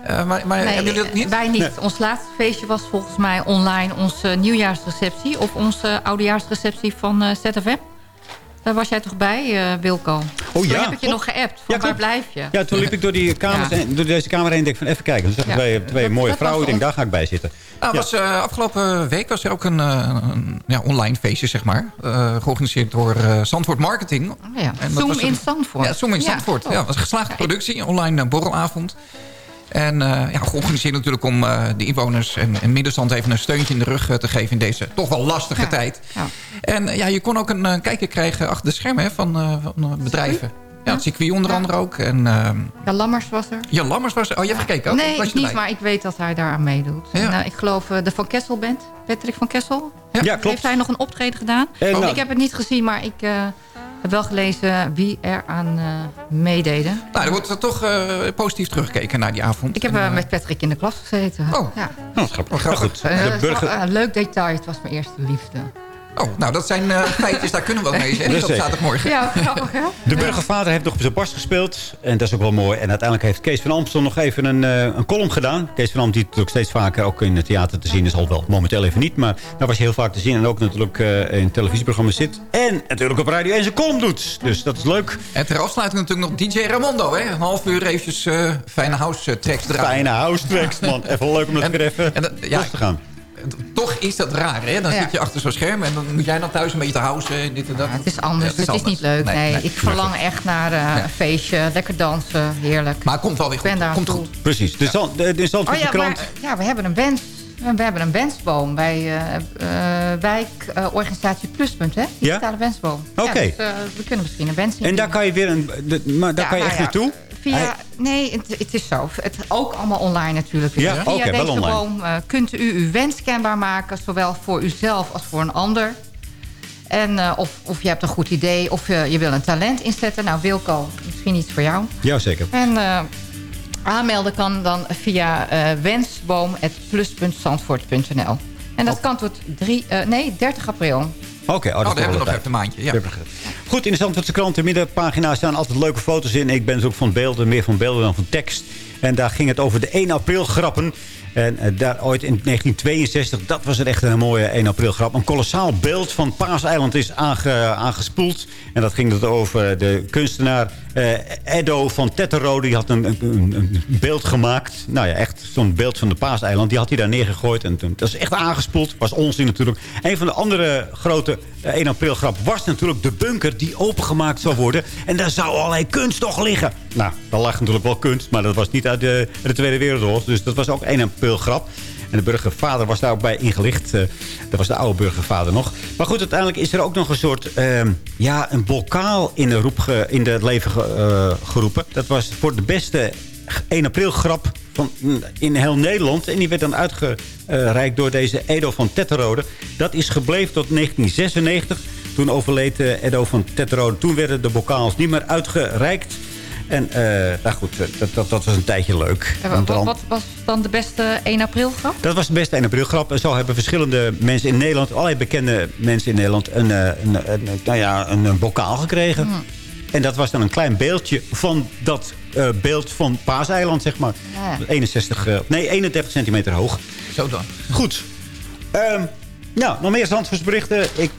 Eh, maar maar Nee, hebben jullie dat niet? Wij niet. Nee. Ons laatste feestje was volgens mij online onze nieuwjaarsreceptie... of onze oudejaarsreceptie van eh, ZFM. Daar was jij toch bij, eh, Wilco? Oh ja, Toen heb ik je nog geappt. Van Ja, waar blijf je? Ja, toen liep ik door, die kamers Ja. heen- door deze kamer heen en denk van even kijken. Ik Ja. twee, twee Dat- mooie dat vrouwen. Ik denk, daar ga ik bij zitten. Nou, Ja. was, eh, afgelopen week was er ook een, eh, een ja, online feestje, zeg maar. eh, georganiseerd door eh, Zandvoort Marketing. Oh ja. En Zoom was een- in Zandvoort. Ja, Zoom in Ja, Zandvoort. Ja, oh. het was een geslaagde productie, een online borrelavond. En eh, ja, georganiseerd natuurlijk om eh, de inwoners en, en middenstand even een steuntje in de rug eh, te geven in deze toch wel lastige Ja. tijd. Ja. En ja, je kon ook een kijker krijgen achter de schermen hè, van, eh, van bedrijven. Ja, het circuit onder andere ook. En ehm, Ja, Lammers was er. Jan Lammers was er. Oh, je hebt gekeken ook? nee, ik niet, maar ik weet dat hij daaraan meedoet. Ja. En, eh, ik geloof de Van Kessel Band, Patrick van Kessel. Ja, klopt. Heeft hij nog een optreden gedaan? En, nou- Ik heb het niet gezien, maar ik eh, heb wel gelezen wie er aan eh, meededen. Nou, er wordt er toch eh, positief teruggekeken naar die avond. Ik heb En, eh, eh, met Patrick in de klas gezeten. Oh. ja. Nou, grappig. grappig. Goed, de dat is wel burger... leuk detail. Het was mijn eerste liefde. Oh, nou, dat zijn eh, feitjes, daar kunnen we wel mee. En niet op zaterdagmorgen. Ja, grappig hè? De burgervader heeft nog op zijn borst gespeeld. En dat is ook wel mooi. En uiteindelijk heeft Kees van Amstel nog even een, eh, een column gedaan. Kees van Amstel, die natuurlijk steeds vaker ook in het theater te zien is. Al wel momenteel even niet. Maar daar was hij heel vaak te zien. En ook natuurlijk eh, in televisieprogramma's zit. En natuurlijk op Radio 1 zijn column doet. Dus dat is leuk. En ter afsluiting natuurlijk nog DJ Ramondo. Hè? Een half uur eventjes eh, fijne house tracks draaien. Fijne house tracks, man. Even leuk om dat En- weer even en ja, los te gaan. Toch is dat raar, hè? Dan Ja. zit je achter zo'n scherm en dan moet jij dan thuis een beetje te housen en dit en dat. Het is anders. Ja, het is niet leuk. Nee, ik verlang echt naar eh, Ja. een feestje. Lekker dansen. Heerlijk. Maar het komt wel weer goed. Komt goed. Precies. De, Zand, de, de Oh ja, krant. maar, ja, we hebben een wens. We hebben een wensboom bij eh eh wijkorganisatie Pluspunt, hè? Digitale wensboom. Oké. Ja, dus, we kunnen misschien een wens En daar kan je weer een... de- maar daar Ja, kan je nou echt ja, naartoe? Via, Hij- nee, het, het is zo. Het, ook allemaal online natuurlijk. Ja, Via oké, wel deze online. boom eh, kunt u uw wens kenbaar maken. Zowel voor uzelf als voor een ander. En eh, of, of je hebt een goed idee. Of je, je wil een talent inzetten. Nou, Wilco, misschien iets voor jou. Jazeker. En eh, aanmelden kan dan via eh wensboom.plus.zandvoort.nl. En dat kan tot drie, eh, nee, 30 april. Oké, oh, dat Oh, is hebben we nog even een maandje. Ja. Goed, in de Zandvoortse krant, de middenpagina staan altijd leuke foto's in. Ik ben dus ook van beelden, meer van beelden dan van tekst. En daar ging het over de 1 april grappen. En eh, daar ooit in 1962, dat was er echt een mooie 1 april grap. Een kolossaal beeld van Paaseiland is aange, aangespoeld. En dat ging het over de kunstenaar eh, Edo van Tetterode. Die had een, een, een beeld gemaakt. Nou ja, echt zo'n beeld van de Paaseiland. Die had hij daar neergegooid. En toen, dat is echt aangespoeld. Was onzin natuurlijk. Een van de andere grote eh, 1 april grap was natuurlijk de bunker die opengemaakt zou worden. En daar zou allerlei kunst toch liggen. Nou, daar lag natuurlijk wel kunst. Maar dat was niet uit de, de Tweede Wereldoorlog. Dus dat was ook 1 april grap. En de burgervader was daar ook bij ingelicht. Eh, dat was de oude burgervader nog. Maar goed, uiteindelijk is er ook nog een soort... ehm, ja, een bokaal in, de roep in het leven eh, geroepen. Dat was voor de beste 1 april grap van, in heel Nederland. En die werd dan uitgereikt door deze Edo van Tetterode. Dat is gebleven tot 1996. Toen overleed eh, Edo van Tetterode. Toen werden de bokaals niet meer uitgereikt. En eh, nou goed, eh, dat, dat, dat was een tijdje leuk. Wat, dan- wat was dan de beste 1 april grap? dat was de beste 1 april grap. En zo hebben verschillende mensen in Nederland... allerlei bekende mensen in Nederland... een, eh, een, een, nou ja, een, een bokaal gekregen. Hmm. En dat was dan een klein beeldje van dat eh, beeld van Paaseiland, zeg maar. Ja. 61, eh, nee, 31 centimeter hoog. Zo dan. Goed. Ehm, nou, nog meer Zandvoortsberichten. Ik,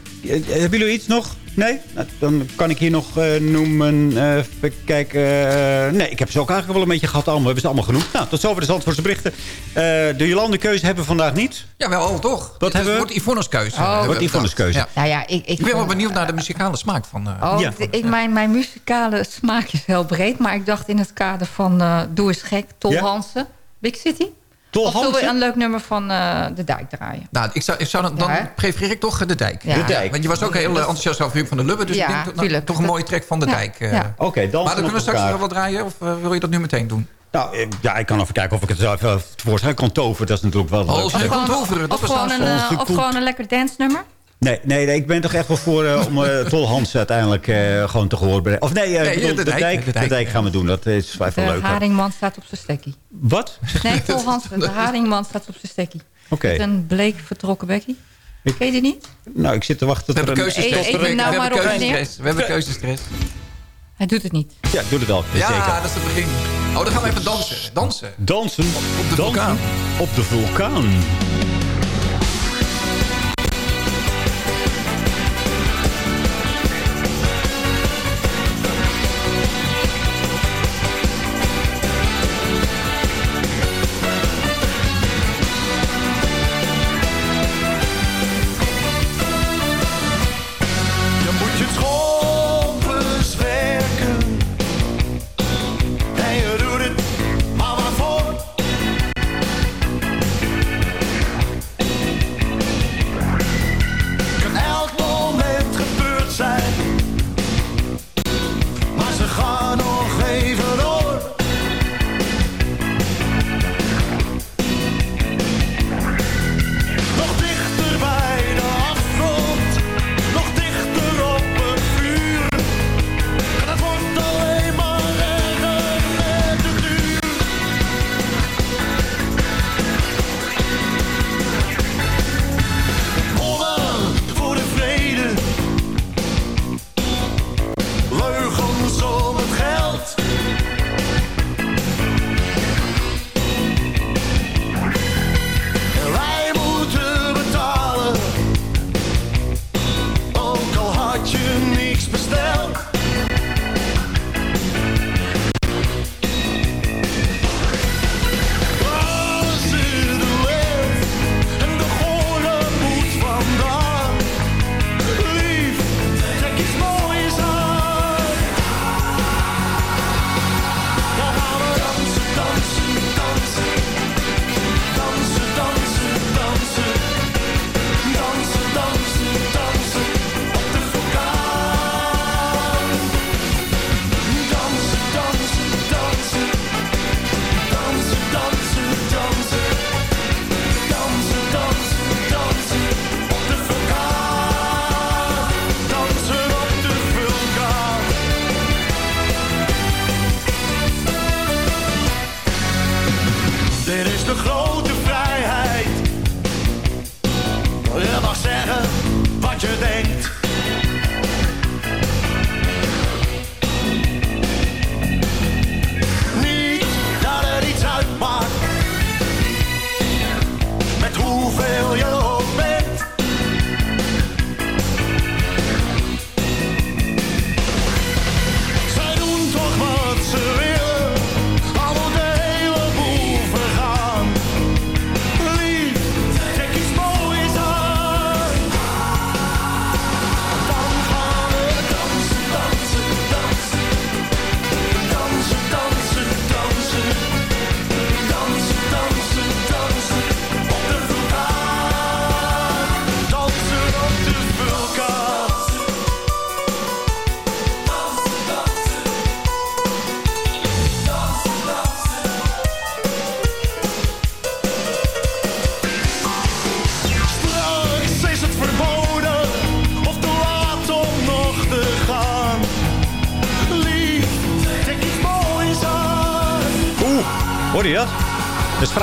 hebben jullie iets nog? Nee? Nou, dan kan ik hier nog eh, noemen. eh, even kijken. Eh, nee, ik heb ze ook eigenlijk wel een beetje gehad. Allemaal, hebben ze allemaal genoemd. Nou, tot zover de Zandvoortse berichten. Eh, de Jolande-keuze hebben we vandaag niet. Jawel, toch? Wat hebben we? wordt Yvonne's keuze. Oh. Wordt Yvonne's keuze. Ja. Nou ja, ik... Ik, Ik ben wel benieuwd naar de muzikale smaak van... eh, Oh, Ja. ik, mijn, mijn muzikale smaak is heel breed. Maar ik dacht in het kader van eh, Doe eens gek, Tol Ja? Hansen, Big City. Tol of zullen we een leuk nummer van eh, De Dijk draaien? Nou, ik zou, ik zou dan, dan Ja, prefereer ik toch eh, de dijk. Ja. De Dijk. Want je was ook heel enthousiast over Huub van der Lubbe. Dus Ja, ik denk nou, toch een mooie track van de Ja, dijk. eh. ja. Oké, dan Maar dan kunnen we straks nog wel draaien. Of wil je dat nu meteen doen? Nou, ja, ik kan even kijken of ik het even tevoorschijn kan toveren. Dat is natuurlijk wel Oh, leuk. ze Of gewoon- toveren. Dat Of was gewoon, nou een, of gewoon een lekker dance nummer? Nee, nee, nee, ik ben toch echt wel voor eh, om uh, Tol Hans uiteindelijk eh, gewoon te gehoord brengen. Of nee, Nee, ik bedoel, de de, dijk, dijk, de de, dijk, gaan we doen. Dat is wel De even leuk. haringman staat op zijn stekkie. Wat? Nee, Tol Hansen, de haringman staat op zijn stekkie. Oké. Met een bleek vertrokken bekkie. Ken je die niet? Nou, ik zit te wachten We tot hebben er een... keuzestress. Eet- eet hem nou we maar hebben keuzestress. We hebben keuzestress. Hij doet het niet. Ja, ik doe het wel. Ja, Zeker. dat is het begin. Oh, dan gaan we even dansen. Dansen. Dansen Op de dansen vulkaan. op de vulkaan.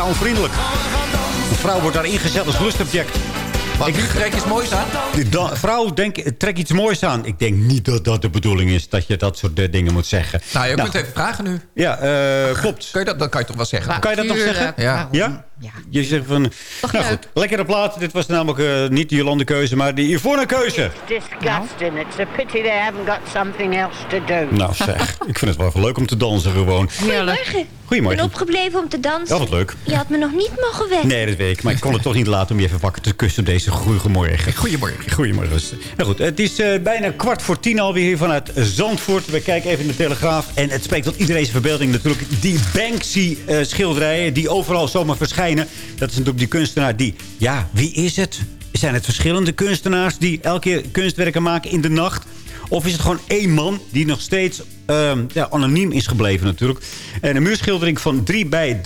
Vrouwenvriendelijk. Een vrouw wordt daar ingezet als lustobject. Wat, nu trek iets moois aan? Die da- vrouw, denk, trek iets moois aan. Ik denk niet dat dat de bedoeling is, dat je dat soort eh, dingen moet zeggen. Nou, je kunt even vragen nu. Ja, eh, klopt. Kun je dat, dat kan je toch wel zeggen? Kan je dat nog zeggen? Ja. Ja? Je zegt van... nou goed, lekkere plaat. Dit was namelijk eh, niet de Jolande keuze, maar de Yvonne keuze. disgusting. It's a pity they haven't got something else to do. Nou zeg, ik vind het wel even leuk om te dansen gewoon. Goedemorgen. Ik Goedemorgen. ben opgebleven om te dansen. Ja, wat leuk. Je had me nog niet mogen wekken. Nee, dat weet ik. Maar ik kon het toch niet laten om je even wakker te kussen deze goede morgen. Goedemorgen. Goedemorgen. Nou goed, het is eh, bijna kwart voor tien alweer hier vanuit Zandvoort. We kijken even in de Telegraaf. En het spreekt tot iedereen's verbeelding natuurlijk. Die Banksy-schilderijen die overal zomaar verschijnen. Dat is natuurlijk die kunstenaar die... Ja, wie is het? Zijn het verschillende kunstenaars die elke keer kunstwerken maken in de nacht? Of is het gewoon één man die nog steeds ehm, ja, anoniem is gebleven natuurlijk. En een muurschildering van 3 bij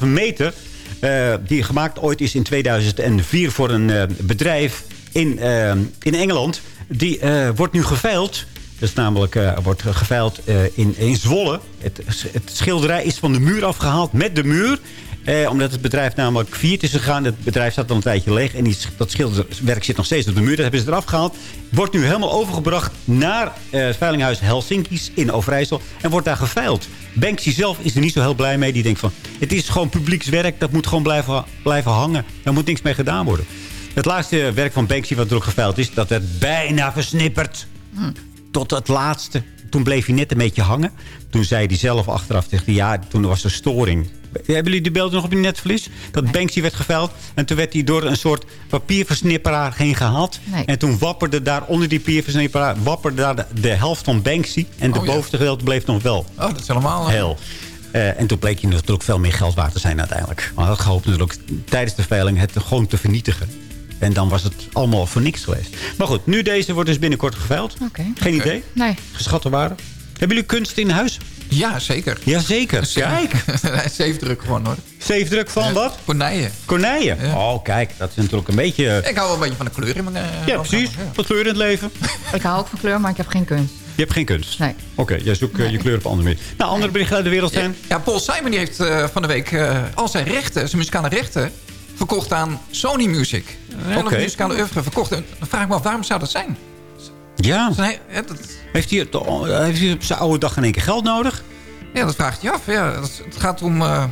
3,5 meter... eh, die gemaakt ooit is in 2004 voor een eh, bedrijf... in, eh, in Engeland. Die eh, wordt nu geveild. Dat is namelijk wordt geveild in, in Zwolle. Het, het schilderij is van de muur afgehaald met de muur. Eh, omdat het bedrijf namelijk failliet is gegaan. Het bedrijf staat al een tijdje leeg. En die, dat schilderwerk zit nog steeds op de muur. Dat hebben ze eraf gehaald. Wordt nu helemaal overgebracht naar eh, het veilinghuis Helsinki's in Overijssel. En wordt daar geveild. Banksy zelf is er niet zo heel blij mee. Die denkt van, het is gewoon publiekswerk. Dat moet gewoon blijven, blijven hangen. Daar moet niks mee gedaan worden. Het laatste werk van Banksy wat er ook geveild is... dat werd bijna versnipperd. Tot het laatste. Toen bleef hij net een beetje hangen. Toen zei hij zelf achteraf tegen ja, toen was er storing. Hebben jullie die beelden nog op je netvlies? Dat Banksy werd geveild. En toen werd hij door een soort papierversnipperaar heen gehaald. Nee. En toen wapperde daar onder die papierversnipperaar... wapperde daar de, de helft van Banksy. En de Oh, ja. bovenste gedeelte bleef nog wel. Oh, dat is helemaal... eh, Heel. Eh, en toen bleek hij natuurlijk veel meer geld waard te zijn uiteindelijk. Maar hij had gehoopt natuurlijk tijdens de veiling het gewoon te vernietigen. En dan was het allemaal voor niks geweest. Maar goed, nu deze wordt dus binnenkort geveild. Oké. Geen idee? Nee. Geschatte waarde. Hebben jullie kunst in huis? Ja, zeker. Jazeker. Kijk. Zeefdruk gewoon hoor. Zeefdruk van wat? Konijnen. Konijnen. Oh, kijk. Dat is natuurlijk een beetje... Ik hou wel een beetje van de kleur in mijn... eh, Ja, precies. Wat kleur in het leven. Ik hou ook van kleur, maar ik heb geen kunst. Je hebt geen kunst? Nee. Oké, jij zoekt eh, je kleur op andere manier. Nou, andere berichten uit de wereld zijn... Ja, Paul Simon die heeft eh, van de week eh, al zijn rechten, zijn muzikale rechten, verkocht aan Sony Music. Een hele Oké. muzikale oeuvre verkocht. En dan vraag ik me af, waarom zou dat zijn? Ja. Dat, Heeft hij, heeft hij op zijn oude dag in één keer geld nodig? ja, dat vraagt je af. Ja, dat- het gaat om eh,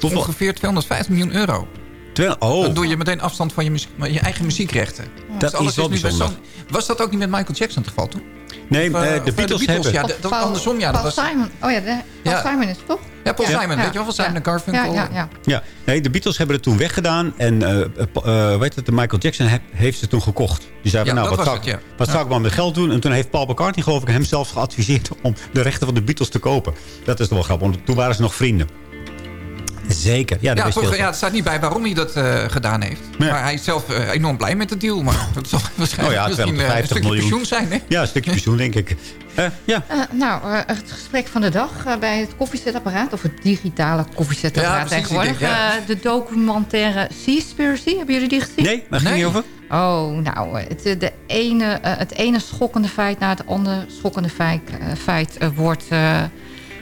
ongeveer 250 miljoen euro. Terwijl, oh, Dan doe je meteen afstand van je, muziek, je eigen muziekrechten. Dat Dus is wel bijzonder. Was dat ook niet met Michael Jackson het geval toen? nee, Of, eh, eh, de Beatles hebben... Ja, Of de- dat Paul- andersom, ja. Dat Paul was, Simon. Oh ja, de, Paul Ja. Simon is toch? Ja, Paul Ja. Simon. Ja. Weet je wel, van Simon Ja. en Garfunkel. Ja, ja, ja. Ja, nee, de Beatles hebben het toen weggedaan. En eh eh, eh, weet het, de Michael Jackson he- heeft ze toen gekocht. Die zei van, Ja, nou, wat, zou, het, ja. wat Ja. zou ik maar met geld doen? En toen heeft Paul McCartney, geloof ik, hem zelfs geadviseerd... om de rechten van de Beatles te kopen. Dat is toch wel grappig, want toen waren ze nog vrienden. Zeker, ja, dat Ja, het staat niet bij waarom hij dat eh, gedaan heeft. Nee. Maar hij is zelf eh, enorm blij met de deal. Maar dat zal waarschijnlijk Oh ja, misschien eh, 250 een stukje miljoen. pensioen zijn. Hè? Ja, een stukje pensioen, denk ik. Ja, Eh, nou, eh, het gesprek van de dag bij het koffiezetapparaat... of het digitale koffiezetapparaat Ja, tegenwoordig. denk. Eh, de documentaire Seaspiracy, hebben jullie die gezien? nee, waar ging Nee. over? Oh, nou, het, de ene, het ene schokkende feit na het andere schokkende feit, eh, feit wordt eh,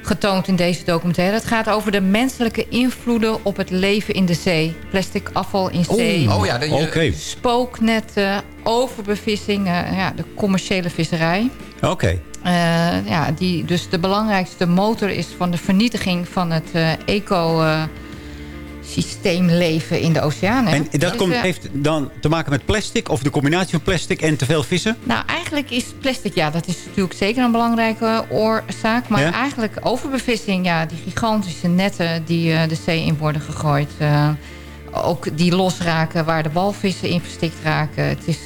getoond in deze documentaire. Het gaat over de menselijke invloeden op het leven in de zee. Plastic afval in zee. Oh ja, dat je- Oké, Spooknetten, overbevissing, eh, ja, de commerciële visserij. oké. Eh, ja, die dus de belangrijkste motor is van de vernietiging van het eh, ecosysteemleven in de oceanen. En dat Dus, komt, eh, heeft dan te maken met plastic... of de combinatie van plastic en te veel vissen? Nou, eigenlijk is plastic, ja, dat is natuurlijk zeker een belangrijke oorzaak. Maar Ja? eigenlijk overbevissing, ja, die gigantische netten die eh, de zee in worden gegooid. eh, ook die losraken waar de walvissen in verstikt raken. Het is,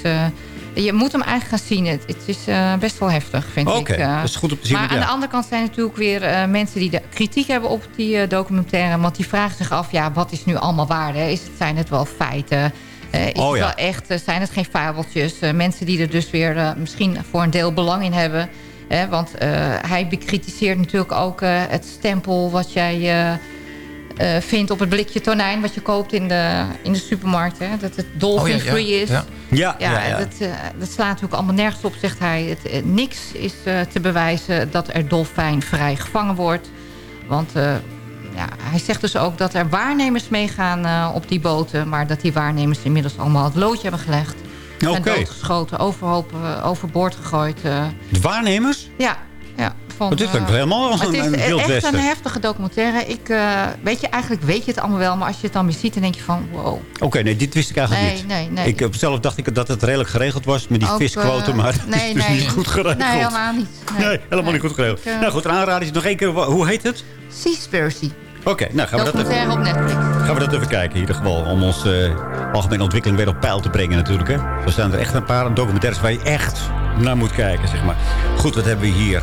je moet hem eigenlijk gaan zien. Het, het is eh, best wel heftig, vind Oké, ik. eh. dat is goed om te zien. maar aan ja. de andere kant zijn natuurlijk weer eh, mensen die de kritiek hebben op die eh, documentaire. Want die vragen zich af, ja, wat is nu allemaal waarde? Is het, zijn het wel feiten? Eh, is Oh, het ja. wel echt? Eh, zijn het geen fabeltjes? Eh, mensen die er dus weer eh, misschien voor een deel belang in hebben. Hè, want eh, hij bekritiseert natuurlijk ook eh, het stempel wat jij eh, vindt op het blikje tonijn... wat je koopt in de, in de supermarkt. Hè, dat het dolphin-free Oh, ja, ja. is. Ja. Ja, Ja, ja, ja. Dat, eh, dat slaat natuurlijk allemaal nergens op, zegt hij. Het, eh, niks is eh, te bewijzen dat er dolfijnvrij gevangen wordt. Want eh, ja, hij zegt dus ook dat er waarnemers meegaan eh, op die boten... maar dat die waarnemers inmiddels allemaal het loodje hebben gelegd. Zijn Oké. doodgeschoten, overhoop, overboord gegooid. eh. De waarnemers? ja, ja. Van, Wat is eh, Helemaal als het een, is een echt een heftige documentaire. Ik, eh, weet je, eigenlijk weet je het allemaal wel... maar als je het dan weer ziet, dan denk je van... wow. Oké, nee, dit wist ik eigenlijk Nee, niet. nee, nee. Ik, eh, zelf dacht ik dat het redelijk geregeld was met die Ook, visquoten, eh, maar dat nee, is dus niet goed geregeld. Nee, helemaal niet. Nee, helemaal niet goed geregeld. Eh, nou goed, een aanrader is nog één keer. Hoe heet het? Seaspiracy. Oké, nou gaan we, dat even, op Netflix. gaan we dat even kijken in ieder geval. Om onze eh, algemene ontwikkeling weer op peil te brengen natuurlijk. Hè. Zo zijn er echt een paar documentaires waar je echt naar moet kijken, zeg maar. Goed, wat hebben we hier?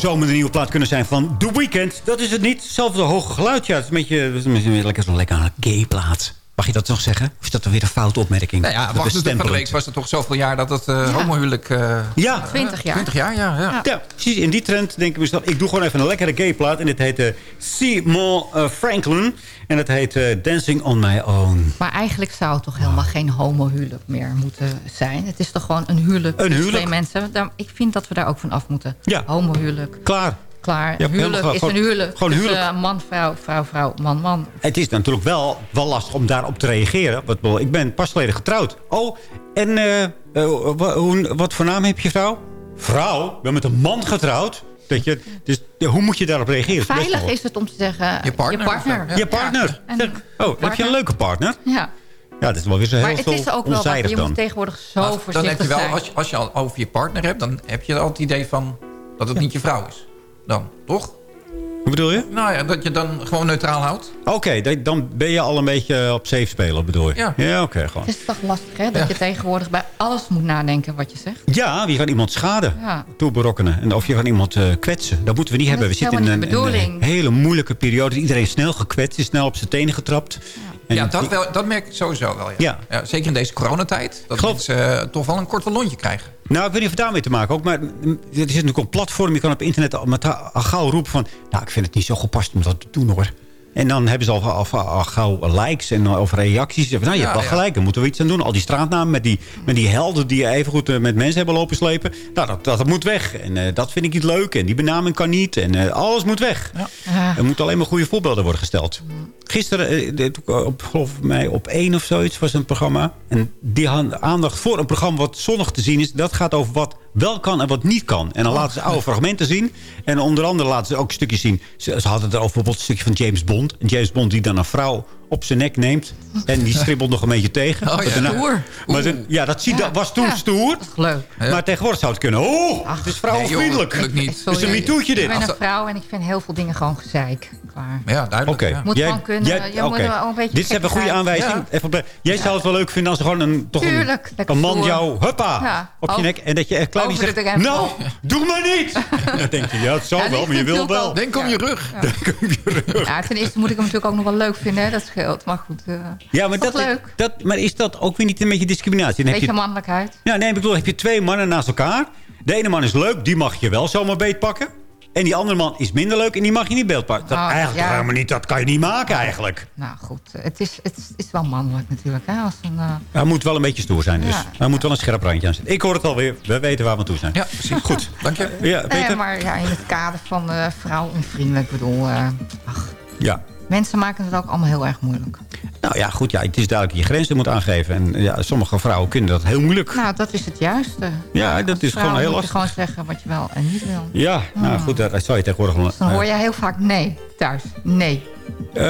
zou een nieuwe plaat kunnen zijn van The Weeknd. Dat is het niet. Hetzelfde hoge geluid. Ja, het is een beetje, een beetje lekker zo'n lekker gay plaat. Mag je dat nog zeggen? Of is dat dan weer een foute opmerking? Nou ja, Dat wacht, de week was het toch zoveel jaar dat het uh, homohuwelijk... Uh, Ja. 20 jaar. 20 jaar, ja. ja. Ja, precies. In die trend denk ik mezelf... ik doe gewoon even een lekkere gay plaat. En dit heet uh, Simon uh, Franklin. En het heet uh, Dancing on My Own. Maar eigenlijk zou het toch helemaal geen homohuwelijk meer moeten zijn. Het is toch gewoon een huwelijk. Een tussen huwelijk? Twee mensen. Ik vind dat we daar ook van af moeten. Ja. Homohuwelijk. Klaar. Klaar. Ja, huwelijk is gewoon- een huwelijk. gewoon huwelijk. eh, man, vrouw, vrouw, vrouw, man, man. Het is natuurlijk wel, wel lastig om daarop te reageren. Wat, wel- ik ben pas geleden getrouwd. Oh, en hoe- wat voor naam heb je vrouw? Vrouw? Ik ben met een man getrouwd. Dat je, dus hoe moet je daarop reageren? Veilig is het om te zeggen... Je partner. Je partner. Je partner. En- oh, heb je een leuke partner? Ja. Ja, dat is wel weer zo heel Maar het is ook wel... Je dan. moet tegenwoordig zo Maar voorzichtig dan heb je wel, zijn. als je, als je al over je partner hebt... dan heb je al het idee van dat het niet je vrouw is. Dan, toch? Hoe bedoel je? Nou ja, dat je dan gewoon neutraal houdt. Oké, da- dan ben je al een beetje op safe spelen, bedoel je? Ja. oké, gewoon. Het is toch lastig, hè? Dat je tegenwoordig bij alles moet nadenken wat je zegt. Ja, wie kan iemand schaden, Ja. toeberokkenen. En of je kan iemand eh, kwetsen. Dat moeten we niet Dat hebben. We is zitten in een, hele moeilijke periode. Iedereen is snel gekwetst, is snel op zijn tenen getrapt. En ja, dat, wel, dat merk ik sowieso wel. Ja. Ja. zeker in deze coronatijd. Dat Geloof- mensen eh, toch wel een kort lontje krijgen. Nou, ik weet niet of het daarmee te maken ook. Maar mm, er zit natuurlijk een platform. Je kan op internet al, met al gauw roepen van... Nou, ik vind het niet zo gepast om dat te doen, hoor. En dan hebben ze al, al, gauw likes en of reacties. Nou, je Ja, hebt wel ja. gelijk, daar moeten we iets aan doen. Al die straatnamen met die, met die helden die even goed met mensen hebben lopen slepen. Nou, dat, dat, moet weg. En eh, dat vind ik niet leuk. En die benaming kan niet. En eh, alles moet weg. Ja. Er moeten alleen maar goede voorbeelden worden gesteld. Gisteren, eh, op, geloof mij op één of zoiets, was een programma. En die aandacht voor een programma wat zonnig te zien is. Dat gaat over wat wel kan en wat niet kan. En dan laten ze oude fragmenten zien. En onder andere laten ze ook stukjes zien. Ze, ze hadden het er over bijvoorbeeld een stukje van James Bond. En James Bond die dan een vrouw op zijn nek neemt. En die stribbelt nog een beetje tegen. Oh ja. Maar daarna- Stoer. Maar dan- ja, dat, zie, Ja. dat was toen Ja. stoer. Leuk. Maar tegenwoordig zou het kunnen. Oh, het is vrouwenvriendelijk. Nee, joh, niet. Het is een mitoetje dit. Ik ben een vrouw en ik vind heel veel dingen gewoon gezeik. Klaar. Ja, duidelijk. Moet gewoon kunnen. Je moet oké. wel een beetje Dit is even een goede aanwijzing. Even op de- jij zou het wel leuk vinden als er gewoon een, toch Tuurlijk, een, een man stoer. jou huppa Ja. op je nek. En dat je echt klein zegt, nou, doe maar niet. dan denk je, ja, het zal Ja, wel, maar je wil ik ook wel. wel. Denk om je rug. Ja, ten eerste moet ik hem natuurlijk ook nog wel leuk vinden. Hè? Dat Maar goed, eh Ja, maar, dat, leuk. Dat, maar is dat ook weer niet een beetje discriminatie? Heb beetje je, mannelijkheid. ja, nee, ik bedoel, heb je twee mannen naast elkaar. De ene man is leuk, die mag je wel zomaar beetpakken. En die andere man is minder leuk en die mag je niet beetpakken. Dat, Ah, eigenlijk ja. helemaal niet, dat kan je niet maken eigenlijk. Nou goed, het is, het is, is wel mannelijk natuurlijk. Hè? Als een, eh, Hij moet wel een beetje stoer zijn dus. Ja. Hij moet wel een scherp randje aan zitten. Ik hoor het alweer. We weten waar we aan toe zijn. Ja, precies. Goed. Dank je. Ja, nee, Peter? maar ja, in het kader van eh vrouwonvriendelijk. Ik bedoel, eh, ach, Ja. Mensen maken het ook allemaal heel erg moeilijk. Nou ja, goed. Ja, het is duidelijk dat je grenzen moet aangeven. En ja, sommige vrouwen kunnen dat heel moeilijk. Nou, dat is het juiste. Ja, dat is gewoon heel lastig. je gewoon zeggen wat je wel en niet wil. Ja, nou goed, dat zou je tegenwoordig. Dus dan hoor je heel vaak nee thuis. Nee. Eh,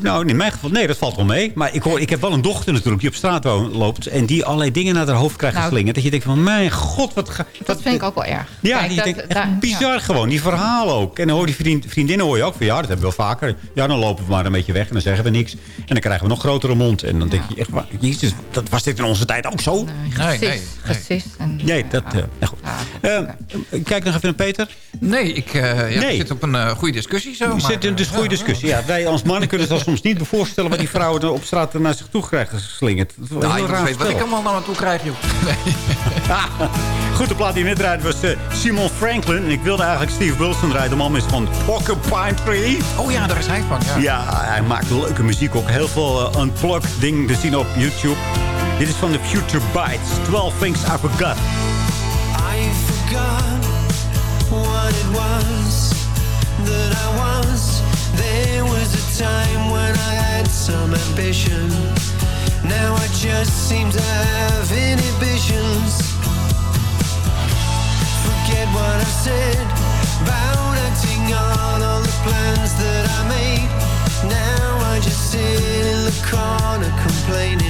nou, in mijn geval, nee, dat valt wel mee. Maar ik, hoor, ik heb wel een dochter natuurlijk die op straat loopt... en die allerlei dingen naar haar hoofd krijgt Nou, geslingerd. Dat je denkt van, mijn god, wat... Ga, Dat vind ik ook wel erg. Ja, Kijk, die dat- denkt, echt daar- bizar gewoon. Die verhalen ook. En dan hoor je die vriend, vriendinnen hoor je ook van... ja, dat hebben we wel vaker. Ja, dan lopen we maar een beetje weg en dan zeggen we niks. En dan krijgen we nog grotere mond. En dan denk je echt, jezus, dat, was dit in onze tijd ook zo? Nee, gesist, gesist. En, Nee, dat... eh, nou goed. ja, Eh, kijk nog even naar Peter. Nee, ik uh, ja, Nee. zit op een uh, goede discussie zo. We maar, zitten dus uh, goede discussie. Ja, wij als mannen kunnen ons soms niet voorstellen... wat die vrouwen er op straat naar zich toe krijgen geslingerd. Dat Nou, heel raar weet wat ik allemaal naar me toe krijg, joh. Goed, de plaat die net draaide was eh, Simon Franklin. En ik wilde eigenlijk Steve Wilson draaien. De man is van Porcupine Tree. Oh ja, daar is hij van. Ja, Ja, hij maakt leuke muziek ook. Heel veel uh, unplugged dingen te zien op YouTube. Dit is van de Future Bites. 12 Things I Forgot. I forgot what it was that I was. There was a time when I had some ambition. Now I just seem to have inhibitions. Forget what I said about acting on all the plans that I made. Now I just sit in the corner complaining.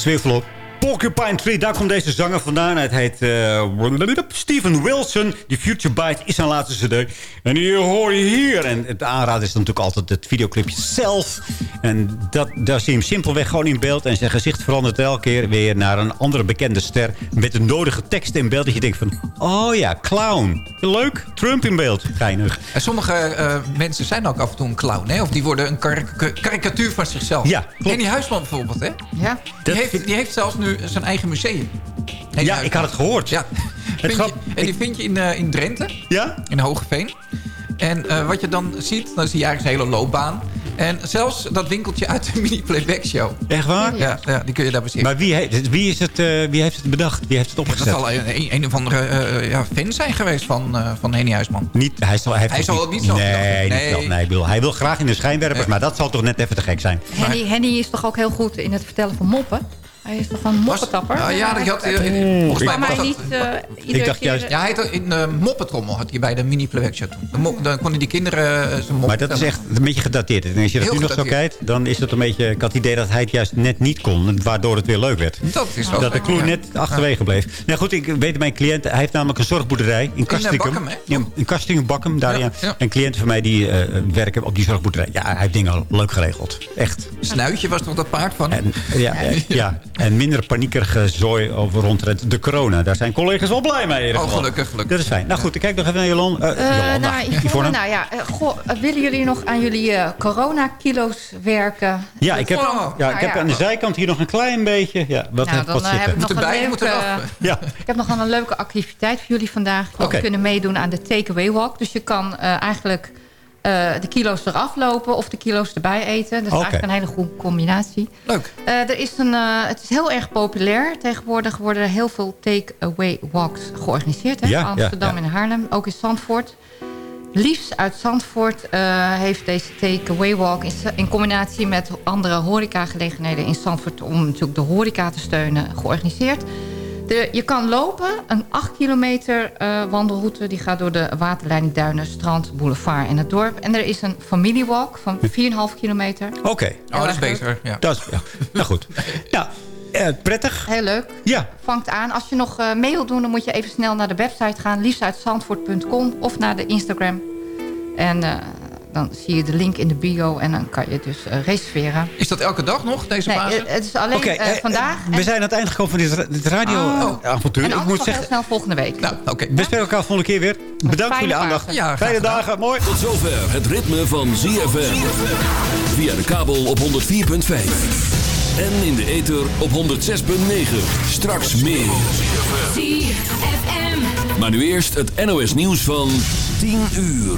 Zwiffelop. Porcupine Tree, daar komt deze zanger vandaan. Het heet eh, Steven Wilson. Die Future Bite is zijn laatste cd. En die hoor je hier. En het aanraden is natuurlijk altijd het videoclipje zelf. En dat, daar zie je hem simpelweg gewoon in beeld. En zijn gezicht verandert elke keer weer naar een andere bekende ster. Met de nodige tekst in beeld. Dat je denkt van, oh ja, clown. Leuk, Trump in beeld. Geinig. En sommige eh, mensen zijn ook af en toe een clown, hè? Of die worden een kar- karikatuur van zichzelf. Ja, klopt. Henny Huisman bijvoorbeeld, hè? Ja. Die, heeft, die heeft zelfs nu zijn eigen museum. Ja, Huisman. ik had het gehoord. Ja. Je, grap- en die vind je in, eh, in Drenthe. Ja? In Hogeveen. En eh, wat je dan ziet, dan zie je eigenlijk zijn hele loopbaan. En zelfs dat winkeltje uit de mini-playback show. Echt waar? Ja, ja, die kun je daar bezien. Maar wie, heeft- wie, is het, eh, wie heeft het bedacht? Wie heeft het Dat opgezet? zal een, een, een of andere eh, ja, fan zijn geweest van, eh van Henny Huisman. Niet, hij zal, hij zal het niet zelf nee, bedacht hebben. niet Nee. nee, ik bedoel, hij wil graag in de schijnwerpers, maar dat zal toch net even te gek zijn. Henny, Henny is toch ook heel goed in het vertellen van moppen? Hij is toch een moppetapper? Ah, ja, die had, eh, Oeh. volgens mij was dat- niet eh, iedere dacht juist- Ja, hij had in de moppetrommel had hij bij de mini playback show toen. Dan, dan konden die kinderen eh, zijn Maar dat is echt een beetje gedateerd. En als je dat Heel nu nog zo kijkt, dan is het een beetje... Ik had het idee dat hij het juist net niet kon, waardoor het weer leuk werd. Dat is wel Dat de clue ja. net achterwege bleef. Nou goed, ik weet mijn cliënt, hij heeft namelijk een zorgboerderij in Castricum. Bakkum, hè? Ja, in Bakkum, daar ja. ja. En cliënten van mij die eh, werken op die zorgboerderij. Ja, hij heeft dingen leuk geregeld. Echt. Snuitje was toch dat paard van? En, ja, eh, ja. En minder paniekerige zooi over rond de corona. Daar zijn collega's wel blij mee. in ieder Oh, geval. gelukkig, gelukkig. Dat is fijn. Nou goed, ik kijk nog even naar eh, Eh, Jolanda. nou, Yvonne, Yvonne? nou ja, eh, goh, eh, willen jullie nog aan jullie eh, corona-kilo's werken? Ja, ik heb, Oh, ja, ik heb aan de zijkant hier nog een klein beetje. Ja, wat, Nou, wat dan, eh, zitten. heb ik nog een leuke, Ja. ik heb nog wel een leuke activiteit voor jullie vandaag. Jullie kunnen meedoen aan de takeaway walk. Dus je kan eh, eigenlijk eh, de kilo's eraf lopen of de kilo's erbij eten. Dat is eigenlijk een hele goede combinatie. Leuk. Eh, er is een, eh, het is heel erg populair. Tegenwoordig worden er heel veel take-away walks georganiseerd. Hè? Ja, Amsterdam ja. en Haarlem, ook in Zandvoort. Liefs uit Zandvoort heeft deze take-away walk... In, in combinatie met andere horecagelegenheden in Zandvoort... om natuurlijk de horeca te steunen, georganiseerd. De, je kan lopen, een 8 kilometer eh, wandelroute... die gaat door de waterleiding Duinen, Strand, Boulevard en het dorp. En er is een familiewalk van 4,5 kilometer. Oké. Oh, dat is beter. Ja. Dat is, ja. Nou goed. Nou, eh, prettig. Heel leuk. Ja. Vangt aan. Als je nog eh, mee wilt doen, dan moet je even snel naar de website gaan. liefstuitzandvoort.com of naar de Instagram. En eh, dan zie je de link in de bio en dan kan je dus eh, reserveren. Is dat elke dag nog, deze Nee, fase? het is alleen Oké, eh, eh, vandaag. We zijn aan het eind gekomen van dit, ra- dit Oh. radio-avontuur. en ik anders moet zeggen, heel snel volgende week. Nou, oké. we spreken elkaar volgende keer weer. Bedankt voor jullie aandacht. Ja, Fijne dagen. Mooi. Tot zover het ritme van ZFM. Via de kabel op 104.5. En in de ether op 106.9. Straks meer. Maar nu eerst het NOS nieuws van 10 uur.